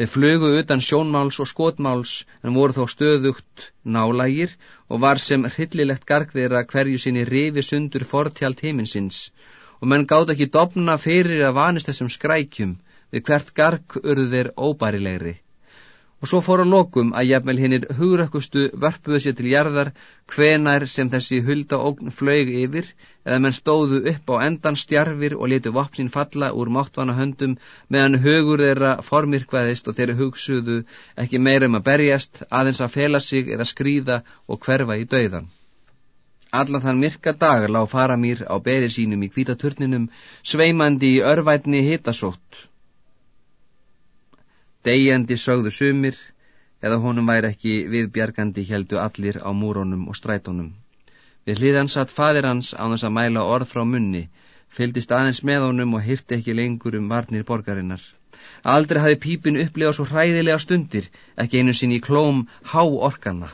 Þeir flugu utan sjónmáls og skotmáls en voru þó stöðugt nálægir og var sem hryllilegt garg þeirra hverju sinni rifi sundur fortjalt heiminsins og menn gátt ekki dopna fyrir að vanist þessum skrækjum við hvert garg urðu þeir óbærilegri. Og svo fór að lokum að jafnvel hinnir hugrökkustu vörpuðu sér til jarðar hvenær sem þessi hulda ógn flög yfir eða menn stóðu upp á endan stjarfir og letu vopsin falla úr máttvana höndum meðan hugur þeirra formirkvaðist og þeirra hugsuðu ekki meirum að berjast aðeins að fela sig eða skrýða og hverfa í dauðan. Allan þann myrka dag lág fara mér á beri sínum í kvítaturninum sveimandi í örvætni hitasótt Degjandi sögðu sumir, eða honum væri ekki viðbjargandi heldu allir á múrónum og strætónum. Við hliðan satt fadir hans á þess að mæla orð frá munni, fyldist aðeins með honum og hyrti ekki lengur um varnir borgarinnar. Aldrei hafi pípin upplifað svo hræðilega stundir, ekki einu sinni í klóm há orkanna.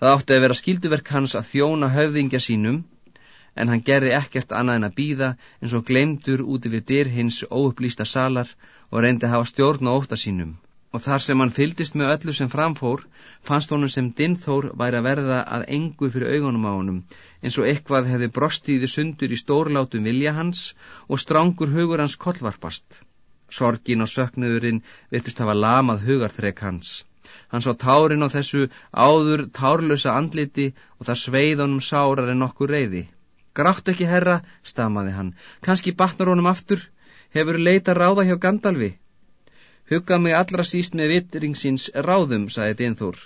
Það átti að vera skilduverk hans að þjóna höfðingja sínum, en hann gerði ekkert annað en að býða eins og glemdur úti við dyr hins óupplýsta salar og reyndi að hafa stjórn á óta sínum. Og þar sem hann fyldist með öllu sem framfór, fannst honum sem Dinþór væri að verða að engu fyrir augunum á honum, eins og eitthvað hefði brostíði sundur í stórlátum vilja hans og strángur hugur hans kollvarpast. Sorgin og söknuðurinn virtust hafa lamað hugarþrek hans. Hann sá tárin á þessu áður tárlösa andliti og það sveið honum sárar en okkur reyði. Grátt ekki herra, stamaði hann, kannski batnar honum aftur, hefur leita ráða hjá Gandalfi. Hugga mig allra síst með vittringsins ráðum, sagði Dinþór.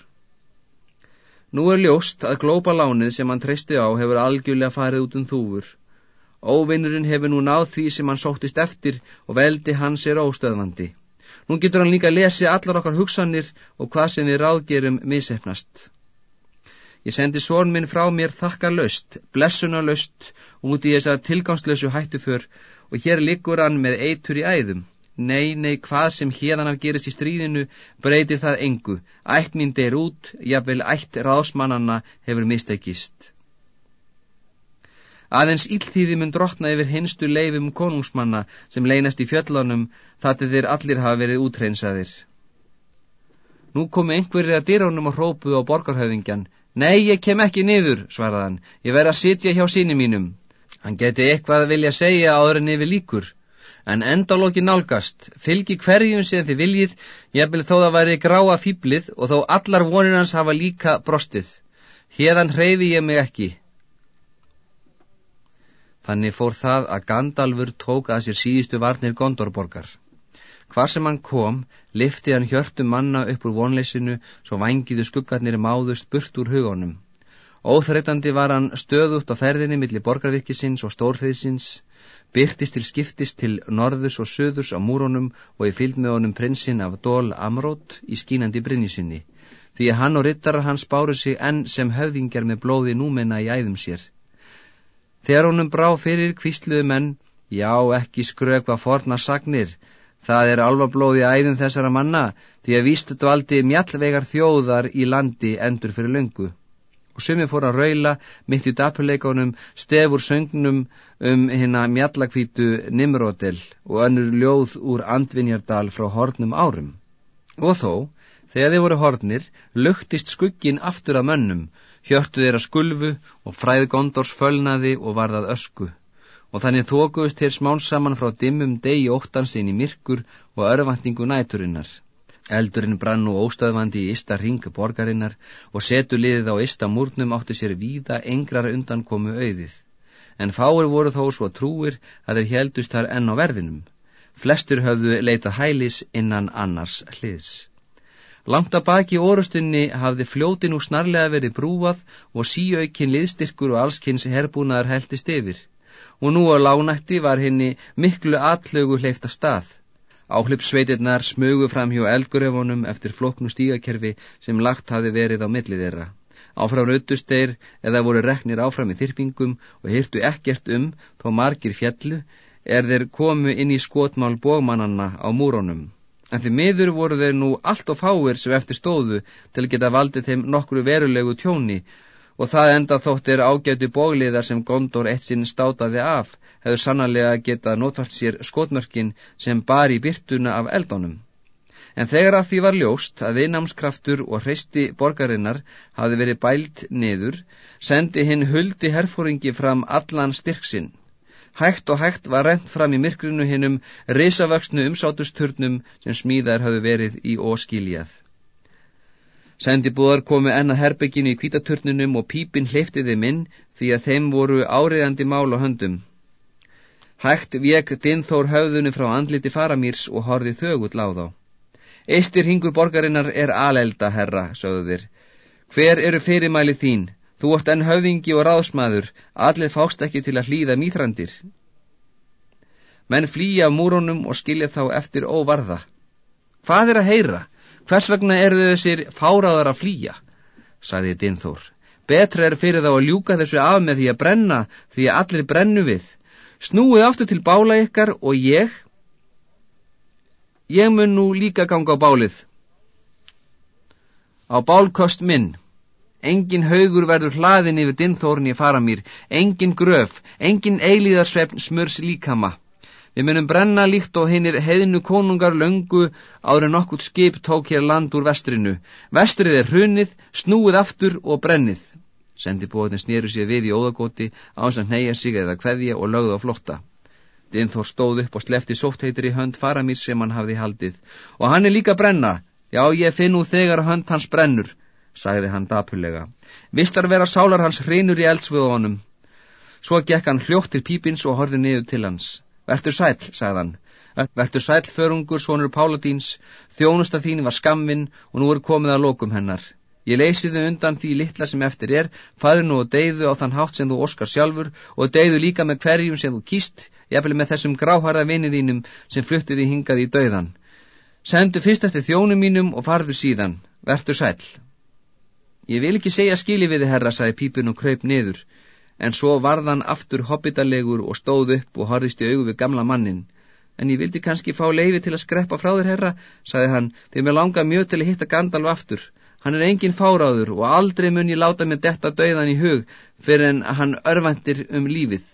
Nú er ljóst að glóbalánið sem hann treysti á hefur algjörlega farið út um þúfur. Óvinnurinn hefur nú náð því sem hann sóttist eftir og veldi hans er óstöðvandi. Nú getur hann líka að lesi allar okkar hugsanir og hvað sem við ráðgerum misefnast. Ég sendi svon minn frá mér þakka löst, blessuna löst, út í þess að tilgangslösu hættu fyrr og hér liggur hann með eitur í æðum. Nei, nei, hvað sem hérdan af gerist í stríðinu breytir það engu. Ætt mín deyr út, jafnvel ætt ráðsmannanna hefur mistekist. Aðeins íltíði mun drotna yfir hinstu leifum konungsmanna sem leynast í fjöllunum þattir þeir allir hafa verið útreinsaðir. Nú komu einhverjir að dýránum og hrópuðu á borgarhauðingjan, Nei, ég kem ekki niður, svaraðan, ég verð að sitja hjá síni mínum. Hann geti eitthvað að vilja segja áður en yfir líkur, en endalóki nálgast, fylgi hverjum sem þið viljið, ég vil þó það væri gráa fýblið og þó allar vonir hafa líka brostið. Hérðan hreyfi ég mig ekki. Þannig fór það að Gandalfur tók að sér síðustu varnir Gondorborgar. Hvar sem hann kom, lifti hann hjörtum manna upp úr vonleysinu, svo vangiðu skuggarnir máðust burt úr hugunum. Óþreytandi var hann stöðut á ferðinni millir borgarvirkisins og stórþriðsins, byrtist til skiptist til norðus og söðus á múrónum og í fylg með honum prinsinn af Dól Amrót í skínandi brinnisinni, því að hann og rittarar hans báru sig enn sem höfðingjar með blóði númenna í æðum sér. Þegar honum brá fyrir kvísluðu menn, já ekki skrögva forna sagnir, Það er alvablóði æðum þessara manna því að vístu dvaldi mjallvegar þjóðar í landi endur fyrir löngu. Og sumi fór að raula mitt í dapurleikonum stefur söngnum um hérna mjallakvítu Nimrodel og önnur ljóð úr Andvinjardal frá hornum árum. Og þó, þegar þið voru hornir, luktist skuggin aftur að mönnum, hjörtu þeirra skulfu og fræð gondors fölnaði og varðað ösku og þannig þókuðust þeir smán saman frá dimmum degi óttansinn í myrkur og örvandingu næturinnar. Eldurinn brann nú óstöðvandi í ysta ring borgarinnar og setu liðið á ysta múrnum átti sér víða engrar undan komu auðið. En fáir voru þó svo trúir að þeir heldust þar enn á verðinum. Flestur höfðu leita hælis innan annars hliðs. Langt að baki orustunni hafði fljótin úr snarlega verið brúað og síaukinn liðstyrkur og allskynns herbúnaðar heldist yfir og nú á lágnætti var henni miklu atlögu hleyfta stað. Áhlipsveitirnar smugu fram hjá elgurefunum eftir floknu stígakerfi sem lagt hafi verið á millið þeirra. Áfram rautust þeir eða voru reknir áfram í þyrpingum og hýrtu ekkert um þó margir fjallu er þeir komu inn í skotmál bómannanna á múrónum. En því miður voru þeir nú allt og fáir sem eftir stóðu til að geta valdið þeim nokkru verulegu tjóni og það enda þóttir ágætu bógliðar sem Gondor eitt sinn státaði af hefur sannarlega getað notvært sér skotmörkin sem bar í byrtuna af eldónum. En þegar að því var ljóst að viðnámskraftur og hreisti borgarinnar hafi verið bælt niður, sendi hinn huldi herfóringi fram allan styrksinn. Hægt og hægt var rent fram í myrkrinu hinnum risavöxnu umsátusturnum sem smíðar hafi verið í óskiljað. Sendibúðar komu enna herbygginu í kvítaturninum og pípin hleyftiði minn því að þeim voru áriðandi mál á höndum. Hægt vek Dinþór höfðunu frá andliti faramýrs og horði þögull á þá. Eistir hingur borgarinnar er alelda, herra, sögðu þér. Hver eru fyrirmæli þín? Þú ert enn höfðingi og ráðsmaður, allir fást ekki til að hlýða mýþrandir. Menn flýja á múrónum og skilja þá eftir óvarða. Hvað er að heyra? Hvers vegna eru þessir fáraðar að flýja? sagði Dinþór. Betra er fyrir þá að ljúka þessu af með því að brenna, því að allir brennu við. Snúið aftur til bála ykkar og ég, ég mun nú líka ganga á bálið. Á bálkost minn. Engin haugur verður hlaðin yfir Dinþórni að fara mér, engin gröf, engin eilíðarsvefn smörs líkama. Við munum brenna líkt og hinnir heiðinu konungar löngu áður nokkurt skip tók hér land úr vestrinu. Vestrið er hrunið, snúið aftur og brennið. Sendibóðin snýru sér við í óðagóti á þess að neyja sig eða kveðja og lögða á flotta. Dinþór stóð upp og slefti sóttheitir í hönd faramís sem hann hafði haldið. Og hann er líka brenna. Já, ég finn nú þegar hönd hans brennur, sagði hann dapulega. Vistar vera sálar hans hrinur í eldsvöðunum. Svo gekk hann hljótt til pípins og horði niður til hans. Vertur sæl, sagðan. Vertur sæl, förungur, sonur Páladíns, þjónusta þín var skamvinn og nú er komið að lokum hennar. Ég leysi þau undan því litla sem eftir er, faður nú og deyðu á þann hátt sem þú oskar sjálfur og deyðu líka með hverjum sem þú kýst, jafnvel með þessum gráharða vinið þínum sem fluttiði hingað í dauðan. Sendu fyrst eftir þjónum mínum og farðu síðan. Vertur sæl. Ég vil ekki segja skili við þið, herra, sagði pípun og kröyp niður en svo varðan aftur hobbitalegur og stóð upp og horðist í augu við gamla mannin. En ég vildi kannski fá leifi til að skreppa frá þér, herra, saði hann, þegar mér langa mjög til að hitta Gandalf aftur. Hann er engin fáráður og aldrei mun ég láta mér detta döiðan í hug fyrir en hann örvandir um lífið.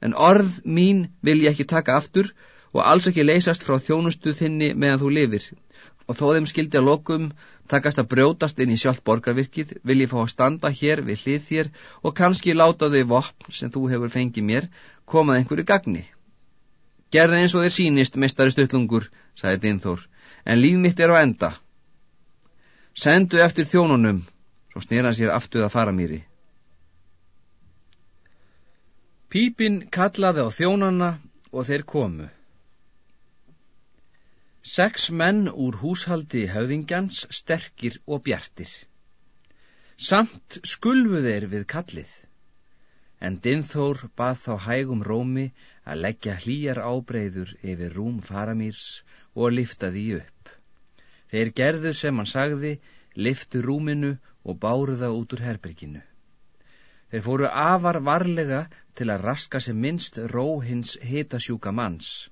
En orð mín vil ég ekki taka aftur og alls ekki leysast frá þjónustu þinni meðan þú lifir og þó þeim skildi að lokum takast að brjótast inn í sjálft borgarvirkið vil ég fá að standa hér við hlið þér og kannski láta þau vopn sem þú hefur fengið mér komað einhverju gagni. Gerði eins og þér sínist, mestari stuttlungur, sagði Dinþór, en líf mitt er á enda. Sendu eftir þjónunum, svo snýra sér aftuð að fara mýri. Pípin kallaði á þjónana og þeir komu. Sex menn úr húshaldi höfðingjans sterkir og bjartir. Samt skulfu þeir við kallið, en Dinþór bað þá hægum rómi að leggja hlýjar ábreyður yfir rúm faramýrs og lifta því upp. Þeir gerðu sem hann sagði, liftu rúminu og báru það út úr herbyrginu. Þeir fóru afar varlega til að raska sem minnst ró hins hitasjúka manns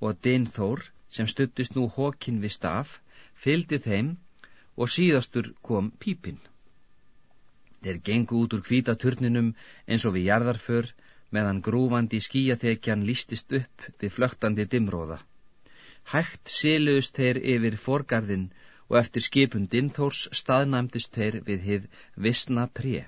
og Dinþór sem stuttist nú hókin við staf, fylgdi þeim og síðastur kom pípinn. Þeir gengu út úr kvítaturninum eins og við jarðarför meðan grúfandi skíaþekjan lístist upp við flögtandi dimróða. Hægt siluðust þeir yfir forgarðin og eftir skipun Dinþórs staðnæmdist þeir við hið vissna tré.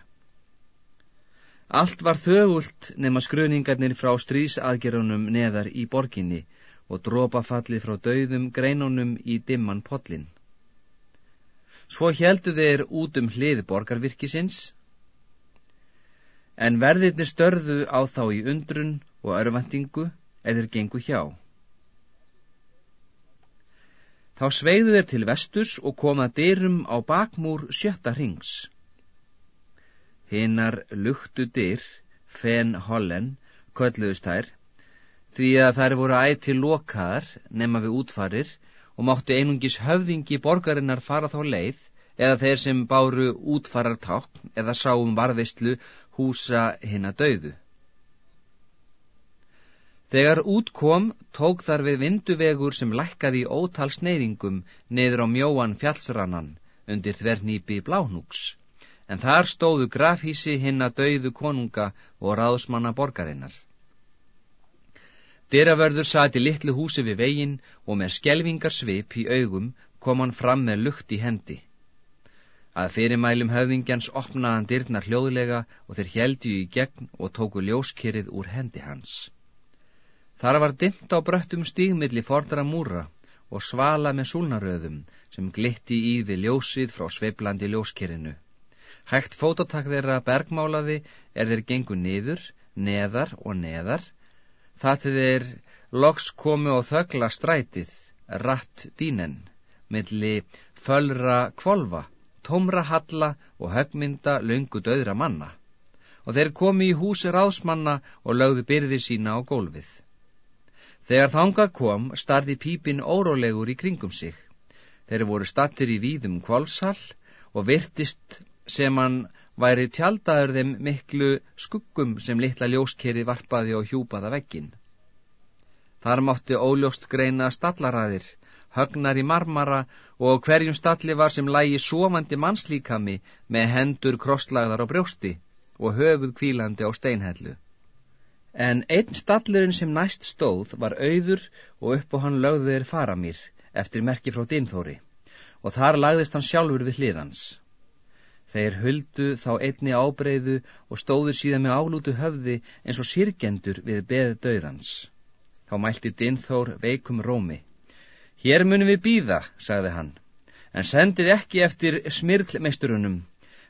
Allt var þögult nema skröningarnir frá stríðsaðgerunum neðar í borginni og dropa fallið frá dauðum greinunum í dimman podlin. Svo heldu þeir út um hlið borgarvirkisins, en verðirnir störðu á þá í undrun og örvendingu eða gengu hjá. Þá sveigðu þeir til vestus og koma dyrum á bakmúr sjötta hrings. Hinnar luktu dyr, fen hollen, kölluðust þær, því að þær voru ætti lokaðar nema við útfarir og mátti einungis höfðingi borgarinnar fara þá leið eða þeir sem báru útfarartákn eða sáum varðistlu húsa hinn að dauðu. Þegar út kom, tók þar við vinduvegur sem lækkaði ótal sneiringum neður á mjóan fjallsrannan undir þvernýpi bláhnúks en þar stóðu grafhísi hinn að dauðu konunga og ráðsmanna borgarinnar. Dyravörður sati litlu húsi við veginn og með skjelvingar svip í augum kom hann fram með lukt í hendi. Að fyrirmælum höfðingjans opnaðan dyrnar hljóðlega og þeir heldi í gegn og tóku ljóskirið úr hendi hans. Þar var dimt á bröttum stígmiðli fordra múra og svala með súlnaröðum sem glitti í við ljósið frá sveiblandi ljóskirinu. Hægt fótotak þeirra bergmálaði er þeir gengu niður, neðar og neðar, það þeir loks komu og þögla strætið, ratt dínen, milli fölra kvolva, tómra halla og högmynda lungu döðra manna. Og þeir komi í húsi ráðsmanna og lögðu byrði sína á gólfið. Þegar þanga kom, starði pípin órólegur í kringum sig. Þeir voru stattir í víðum kvolshall og virtist sem hann væri tjaldaður þeim miklu skuggum sem litla ljóskeri varpaði og hjúpaða veggin. Þar mátti óljóst greina stallaræðir, högnar í marmara og hverjum stalli var sem lægi sofandi mannslíkami með hendur krosslagðar á brjósti og höfuð kvílandi á steinhellu. En einn stallurinn sem næst stóð var auður og upp á hann lögður fara mér eftir merki frá dinþóri og þar lagðist hann sjálfur við hliðans. Þeir huldu þá einni ábreyðu og stóðu síðan með álútu höfði eins og sirgendur við beð döðans. Þá mælti Dinþór veikum rómi. Hér munum við býða, sagði hann, en sendið ekki eftir smirlmeisturunum.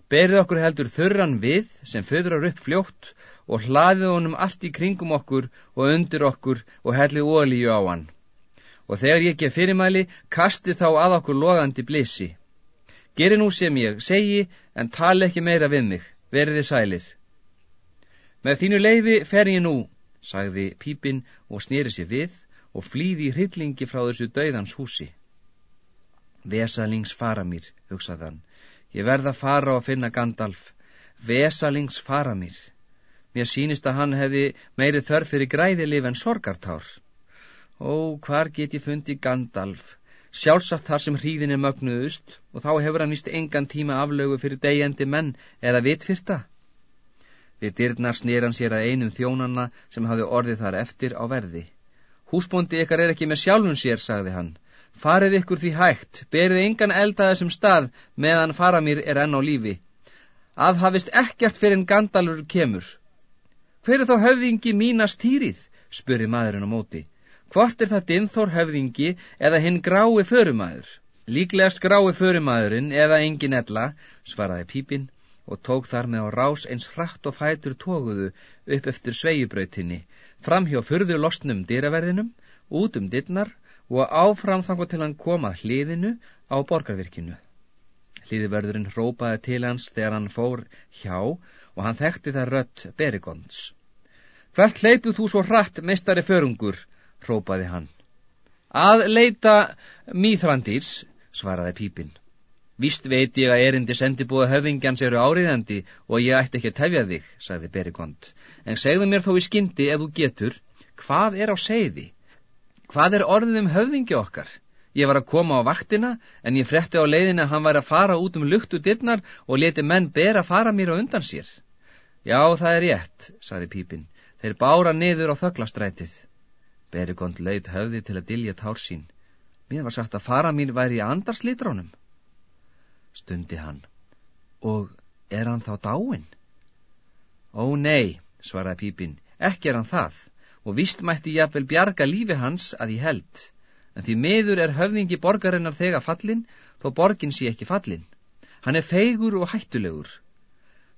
Berið okkur heldur þurran við sem föðrar upp fljótt og hlaðið honum allt í kringum okkur og undir okkur og hellið ólíu á hann. Og þegar ég gef fyrirmæli, kasti þá að okkur logandi blissi. Geri nú sem ég segi, en tala ekki meira við mig, veriði sælir. Með þínu leifi fer ég nú, sagði pípinn og snýri sér við og flýði í hryllingi frá þessu dauðans húsi. Vesalings fara mér, hugsaðan, ég verða að fara og finna Gandalf. Vesalings fara mér. Mér sínist að hann hefði meiri þörf fyrir græðilif en sorgartár. Ó, hvar get ég fundi Gandalf? Sjálfsagt þar sem hríðin er mögnuðust og þá hefur hann vist engan tíma aflögu fyrir degjandi menn eða vitfyrta. Við dyrnar snýr hann sér að einum þjónanna sem hafði orðið þar eftir á verði. Húsbóndi ykkar er ekki með sjálfun sér, sagði hann. Farið ykkur því hægt, berið engan elda þessum stað meðan faramýr er enn á lífi. Að hafist ekkert fyrir en Gandalfur kemur. Hver er þá höfðingi mínast týrið? spurði maðurinn á móti. Hvort er það Dinþór höfðingi eða hinn grái förumæður? Líklegast grái förumæðurinn eða engin ella, svaraði pípinn og tók þar með á rás eins hratt og fætur tóguðu upp eftir sveigibrautinni, fram hjá fyrður losnum dýraverðinum, út um dittnar og áfram þangar til hann komað hliðinu á borgarvirkinu. Hliðiverðurinn rópaði til hans þegar hann fór hjá og hann þekkti það rött berigons. Hvert leipið þú svo hratt, mestari förungur? Hrópaði hann. Að leita mýþrandís, svaraði pípinn. Vist veit ég að erindi sendibúða höfðingjans eru áriðandi og ég ætti ekki að tefja þig, sagði Berigond. En segðu mér þó í skyndi ef þú getur, hvað er á segði? Hvað er orðið um höfðingi okkar? Ég var að koma á vaktina, en ég fretti á leiðin að hann var að fara út um luktu dyrnar og leti menn bera fara mér á undan sér. Já, það er rétt, sagði pípinn. Þeir bára niður á þöglastrætið. Berigond laut höfði til að dilja tár sín. Mér var sagt að fara mín væri í andarslítrónum. Stundi hann. Og er hann þá dáin? Ó nei, svaraði pípinn, ekki er hann það, og vist mætti ég að bjarga lífi hans að ég held. En því miður er höfðingi borgarinnar þegar fallin, þó borgin sé ekki fallin. Hann er feigur og hættulegur.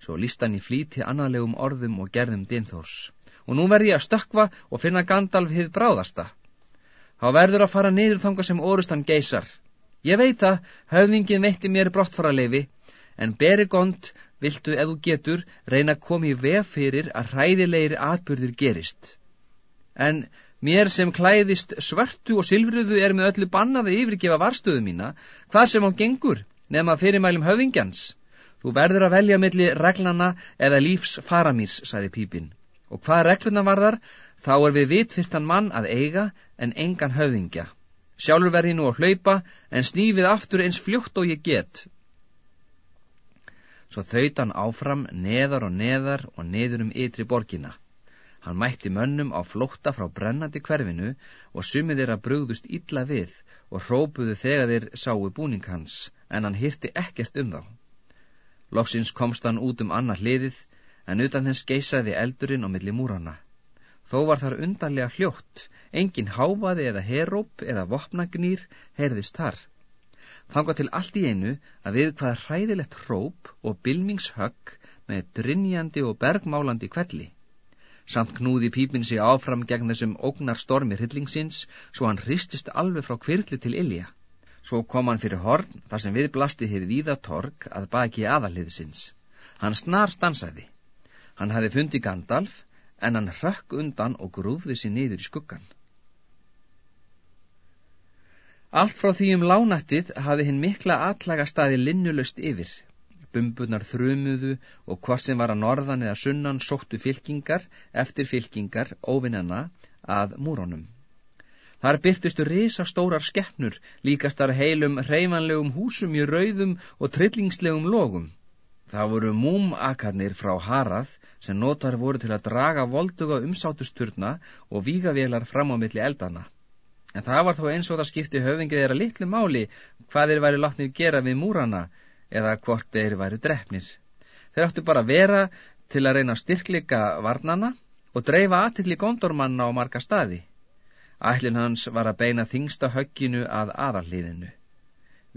Svo líst hann í flíti annarlegum orðum og gerðum dinþórs og nú verð ég að stökva og finna Gandalf hið bráðasta. Þá verður að fara niður þanga sem orustan geysar. Ég veit að höfðingin veitti mér brottfaraleifi, en Berigond viltu eða getur reyna að koma í vef fyrir að hræðilegir atbyrðir gerist. En mér sem klæðist svörtu og silfruðu er með öllu bannaði yfirgefa varstöðu mína, hvað sem á gengur, nefn að fyrirmælum höfðingjans. Þú verður að velja milli reglana eða lífs faramís, saði Pípin. Og hvað regluna varðar, þá er við vitfyrtan mann að eiga en engan höfðingja. Sjálfur verði nú að hlaupa en snífið aftur eins fljótt og ég get. Svo þaut hann áfram neðar og neðar og neður um ytri borgina. Hann mætti mönnum á flótta frá brennandi hverfinu og sumið þeirra brugðust illa við og hrópuðu þegar þeir sáu búning hans, en hann hirti ekkert um þá. Loksins komst hann út um annað hliðið, en utan þess geisaði eldurinn á milli múrana. Þó var þar undarlega hljótt, engin háfaði eða heróp eða vopnagnýr heyrðist þar þanga til allt í einu að við hvaða hræðilegt hróp og bylmingshögg með drinjandi og bergmálandi kvelli. Samt knúði pípin sig áfram gegn þessum ógnar stormi hryllingsins svo hann hristist alveg frá kvirli til Ilja. Svo kom hann fyrir horn þar sem við blasti hið víða torg að baki aðalhiðsins. Hann snar stansaði. Hann hafi fundið Gandalf en hann rökk undan og grúfði sér niður í skuggan. Allt frá því um lánættið hafði hinn mikla atlaga staði linnulöst yfir. Bumbunar þrumuðu og hvort sem var að norðan eða sunnan sóttu fylkingar eftir fylkingar óvinnana að múrónum. Þar byrtistu risastórar skeppnur líkastar heilum hreyfanlegum húsum í rauðum og trillingslegum logum. Það voru múmakarnir frá Harað sem notar voru til að draga volduga umsátusturna og vígavélar fram á milli eldana. En það var þó eins og það skipti höfðingið þeirra litlu máli hvað þeir væri látnið gera við múrana eða hvort þeir væri drefnir. Þeir áttu bara vera til að reyna styrkleika varnana og dreifa aðtilli gondormanna á marga staði. Ætlin hans var að beina þingsta högginu að aðalliðinu.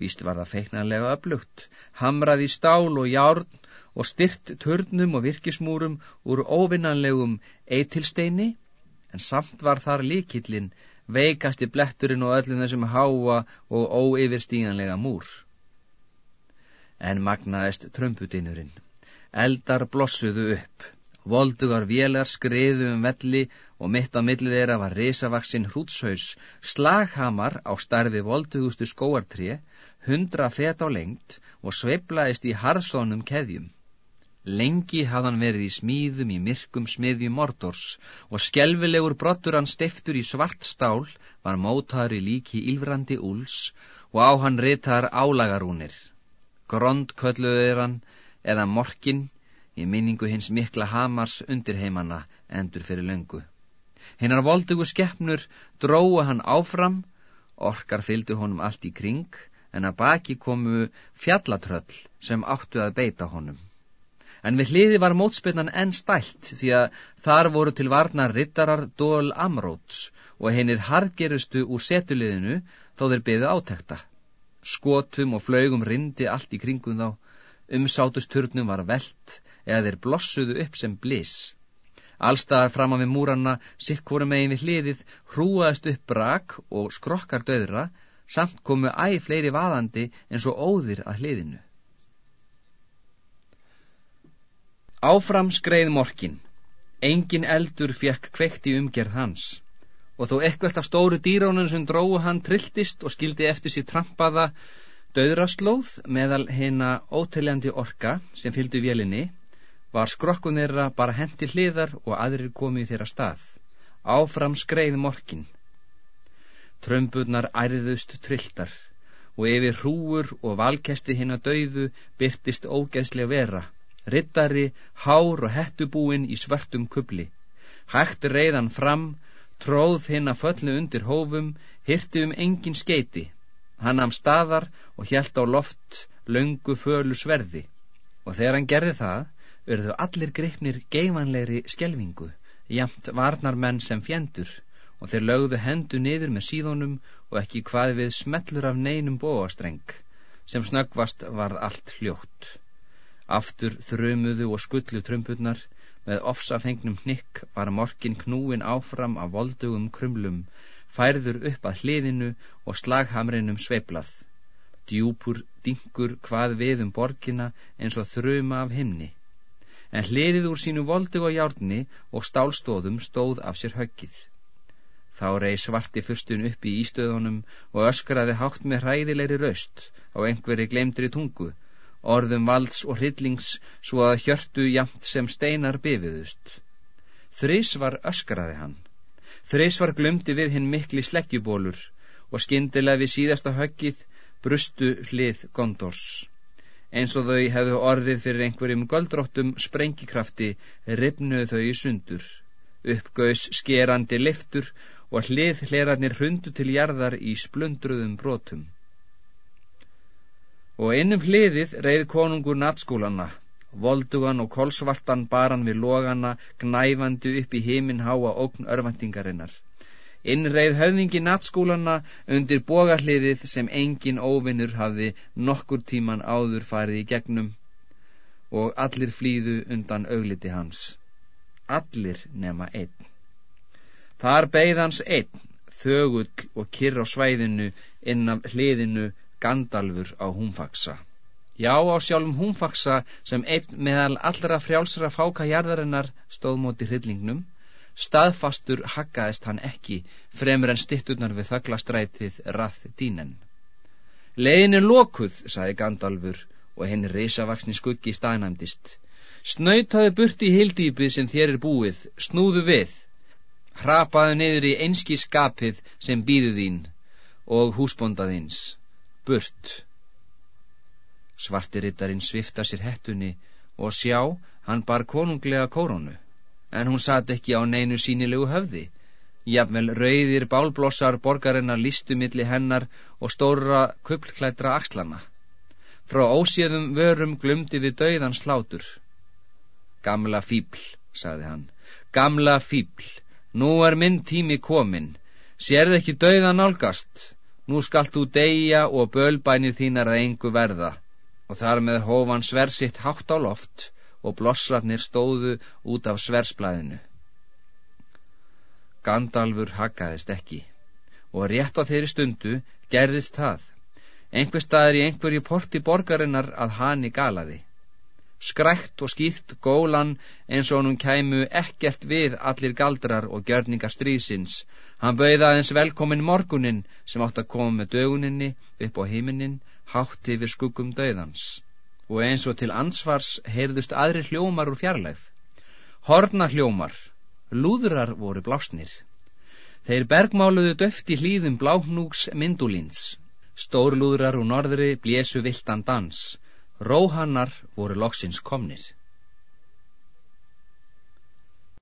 Víst var það feiknanlega öflugt, hamrað í stál og járn og styrt törnum og virkismúrum úr óvinnanlegum eitilsteini, en samt var þar líkillin veikasti bletturinn og öllum þessum háa og óyfirstíganlega múr. En magnaðist trömputinurinn. Eldar blossuðu upp. Voldugar vélar skriðu um velli og mitt á millið þeirra var risavaksinn hrútshaus, slaghamar á starfi voldugustu skóartré, hundra fet á lengt og sveiplaðist í harðsónum keðjum. Lengi hafðan verið í smíðum í myrkum smiðjum mordors og skjelvilegur brottur hann steiftur í svart stál var mótaður í líki ylvrandi úls og á hann reytar álagarúnir. Grond kölluður hann eða morkin í minningu hins mikla hamars undirheimanna endur fyrir löngu. Hinnar voldugu skeppnur dróðu hann áfram, orkar fylgdu honum allt í kring en að baki komu fjallatröll sem áttu að beita honum. En við hliði var mótspinnan enn stælt því að þar voru til varnar rittarar dól amróts og hennir hargerustu úr setuliðinu þó þeir byðu átekta. Skotum og flögum rindi allt í kringum þá, umsátusturnum var veld eða þeir blossuðu upp sem blis. Allstaðar fram á við múranna, sitt hvori megin við hliðið, hrúaðist upp brak og skrokkar döðra, samt komu æg fleiri vaðandi eins og óðir að hliðinu. Áfram skreið morkin. Engin eldur fjekk kveikt í umgerð hans. Og þó ekkert af stóru dýrónun sem dróðu hann trilltist og skildi eftir sér trampaða döðraslóð meðal heina óteljandi orka sem fylgdu vélinni, var skrokkun þeirra bara hendi hliðar og aðrir komið þeirra stað. Áfram skreið morkin. Trömburnar ærðust trilltar og yfir hrúur og valkesti hinn að dauðu byrtist ógeðslega vera rittari, hár og hettubúin í svörtum kubli. Hægt reyðan fram, tróð hinn að föllu undir hófum, hirti um engin skeiti. Hann am staðar og hjælt á loft löngu fölu sverði. Og þegar hann gerði það, verðu allir greipnir geifanleiri skjelvingu, jamt varnar menn sem fjendur, og þeir lögðu hendu niður með síðunum og ekki hvað við smellur af neinum bóastreng, sem snöggvast varð allt hljótt. Aftur þrömuðu og skullu trömpurnar, með ofsafengnum hnikk var morkin knúin áfram af voldugum krumlum, færður upp að hliðinu og slaghamrinum sveiplað. Djúpur dingur hvað við um borgina eins og þruma af himni. En hliðið úr sínu voldu og hjárni og stálstóðum stóð af sér höggið. Þá rey svarti fyrstun upp í ístöðunum og öskraði hátt með hræðilegri raust á einhverju glemdri tungu, orðum valds og hryllings svo að hjörtu jamt sem steinar bifiðust. Þrís var öskraði hann. Þrís var glumdi við hinn mikli sleggjubólur og skindilega við síðasta höggið brustu hlið gondors. Eins og þau hefðu orðið fyrir einhverjum göldróttum sprengikrafti ripnuðu þau í sundur. Uppgauðs skerandi liftur og hlið hlerarnir hrundu til jarðar í splundruðum brotum. Og innum hliðið reið konungur natskúlanna, voldugan og kolsvartan baran við logana, gnæfandi upp í heiminn háa ógn örvendingarinnar. Innreið höfðingi natskúlanna undir bogarliðið sem engin óvinnur hafði nokkur tíman áður farið í gegnum og allir flýðu undan augliti hans. Allir nema einn. Þar beigð hans einn, þögull og kyrr á svæðinu inn af hliðinu Gandalfur á húnfaksa. Já, á sjálfum húnfaksa sem einn meðal allra frjálsra fáka jarðarinnar stóð móti hryllingnum staðfastur haggaðist hann ekki fremur en stitturnar við þöglastrætið rath dínen. Legin er lokuð, saði Gandalfur og henni reysavaksni skuggi staðnæmdist. Snautaðu burt í hildýpið sem þér er búið, snúðu við, hrapaðu niður í einski skapið sem býðu þín og húsbondaðins, burt. Svartirittarinn svifta sér hettunni og sjá, hann bar konunglega kórunu en hún satt ekki á neinu sínilegu höfði. Jafnvel rauðir bálblossar borgarinnar listu milli hennar og stóra kuplklættra axlana. Frá óséðum vörum glumdi við dauðan slátur. Gamla fíbl, sagði hann, gamla fíbl, nú er minn tími komin, sérð ekki dauðan nálgast, nú skalt þú deyja og bölbænir þínar að engu verða, og þar með hófan sversitt hátt á loft, og blossarnir stóðu út af sversblæðinu. Gandalfur haggaðist ekki og rétt á þeirri stundu gerðist það. Einhver staðar í einhverju porti borgarinnar að hani galaði. Skrækt og skýtt gólan eins og hann kæmu ekkert við allir galdrar og gjörningar strísins. Hann bauða aðeins velkomin morgunin sem átt að koma með döguninni upp á heiminin hátt yfir skuggum döðans og eins og til ansvars heyrðust aðri hljómar úr fjarlægð. Horna hljómar, lúðrar voru blásnir. Þeir bergmáluðu döfti hlýðum bláhnúks myndulins. Stórlúðrar úr norðri blésu viltan dans. Róhannar voru loksins komnir.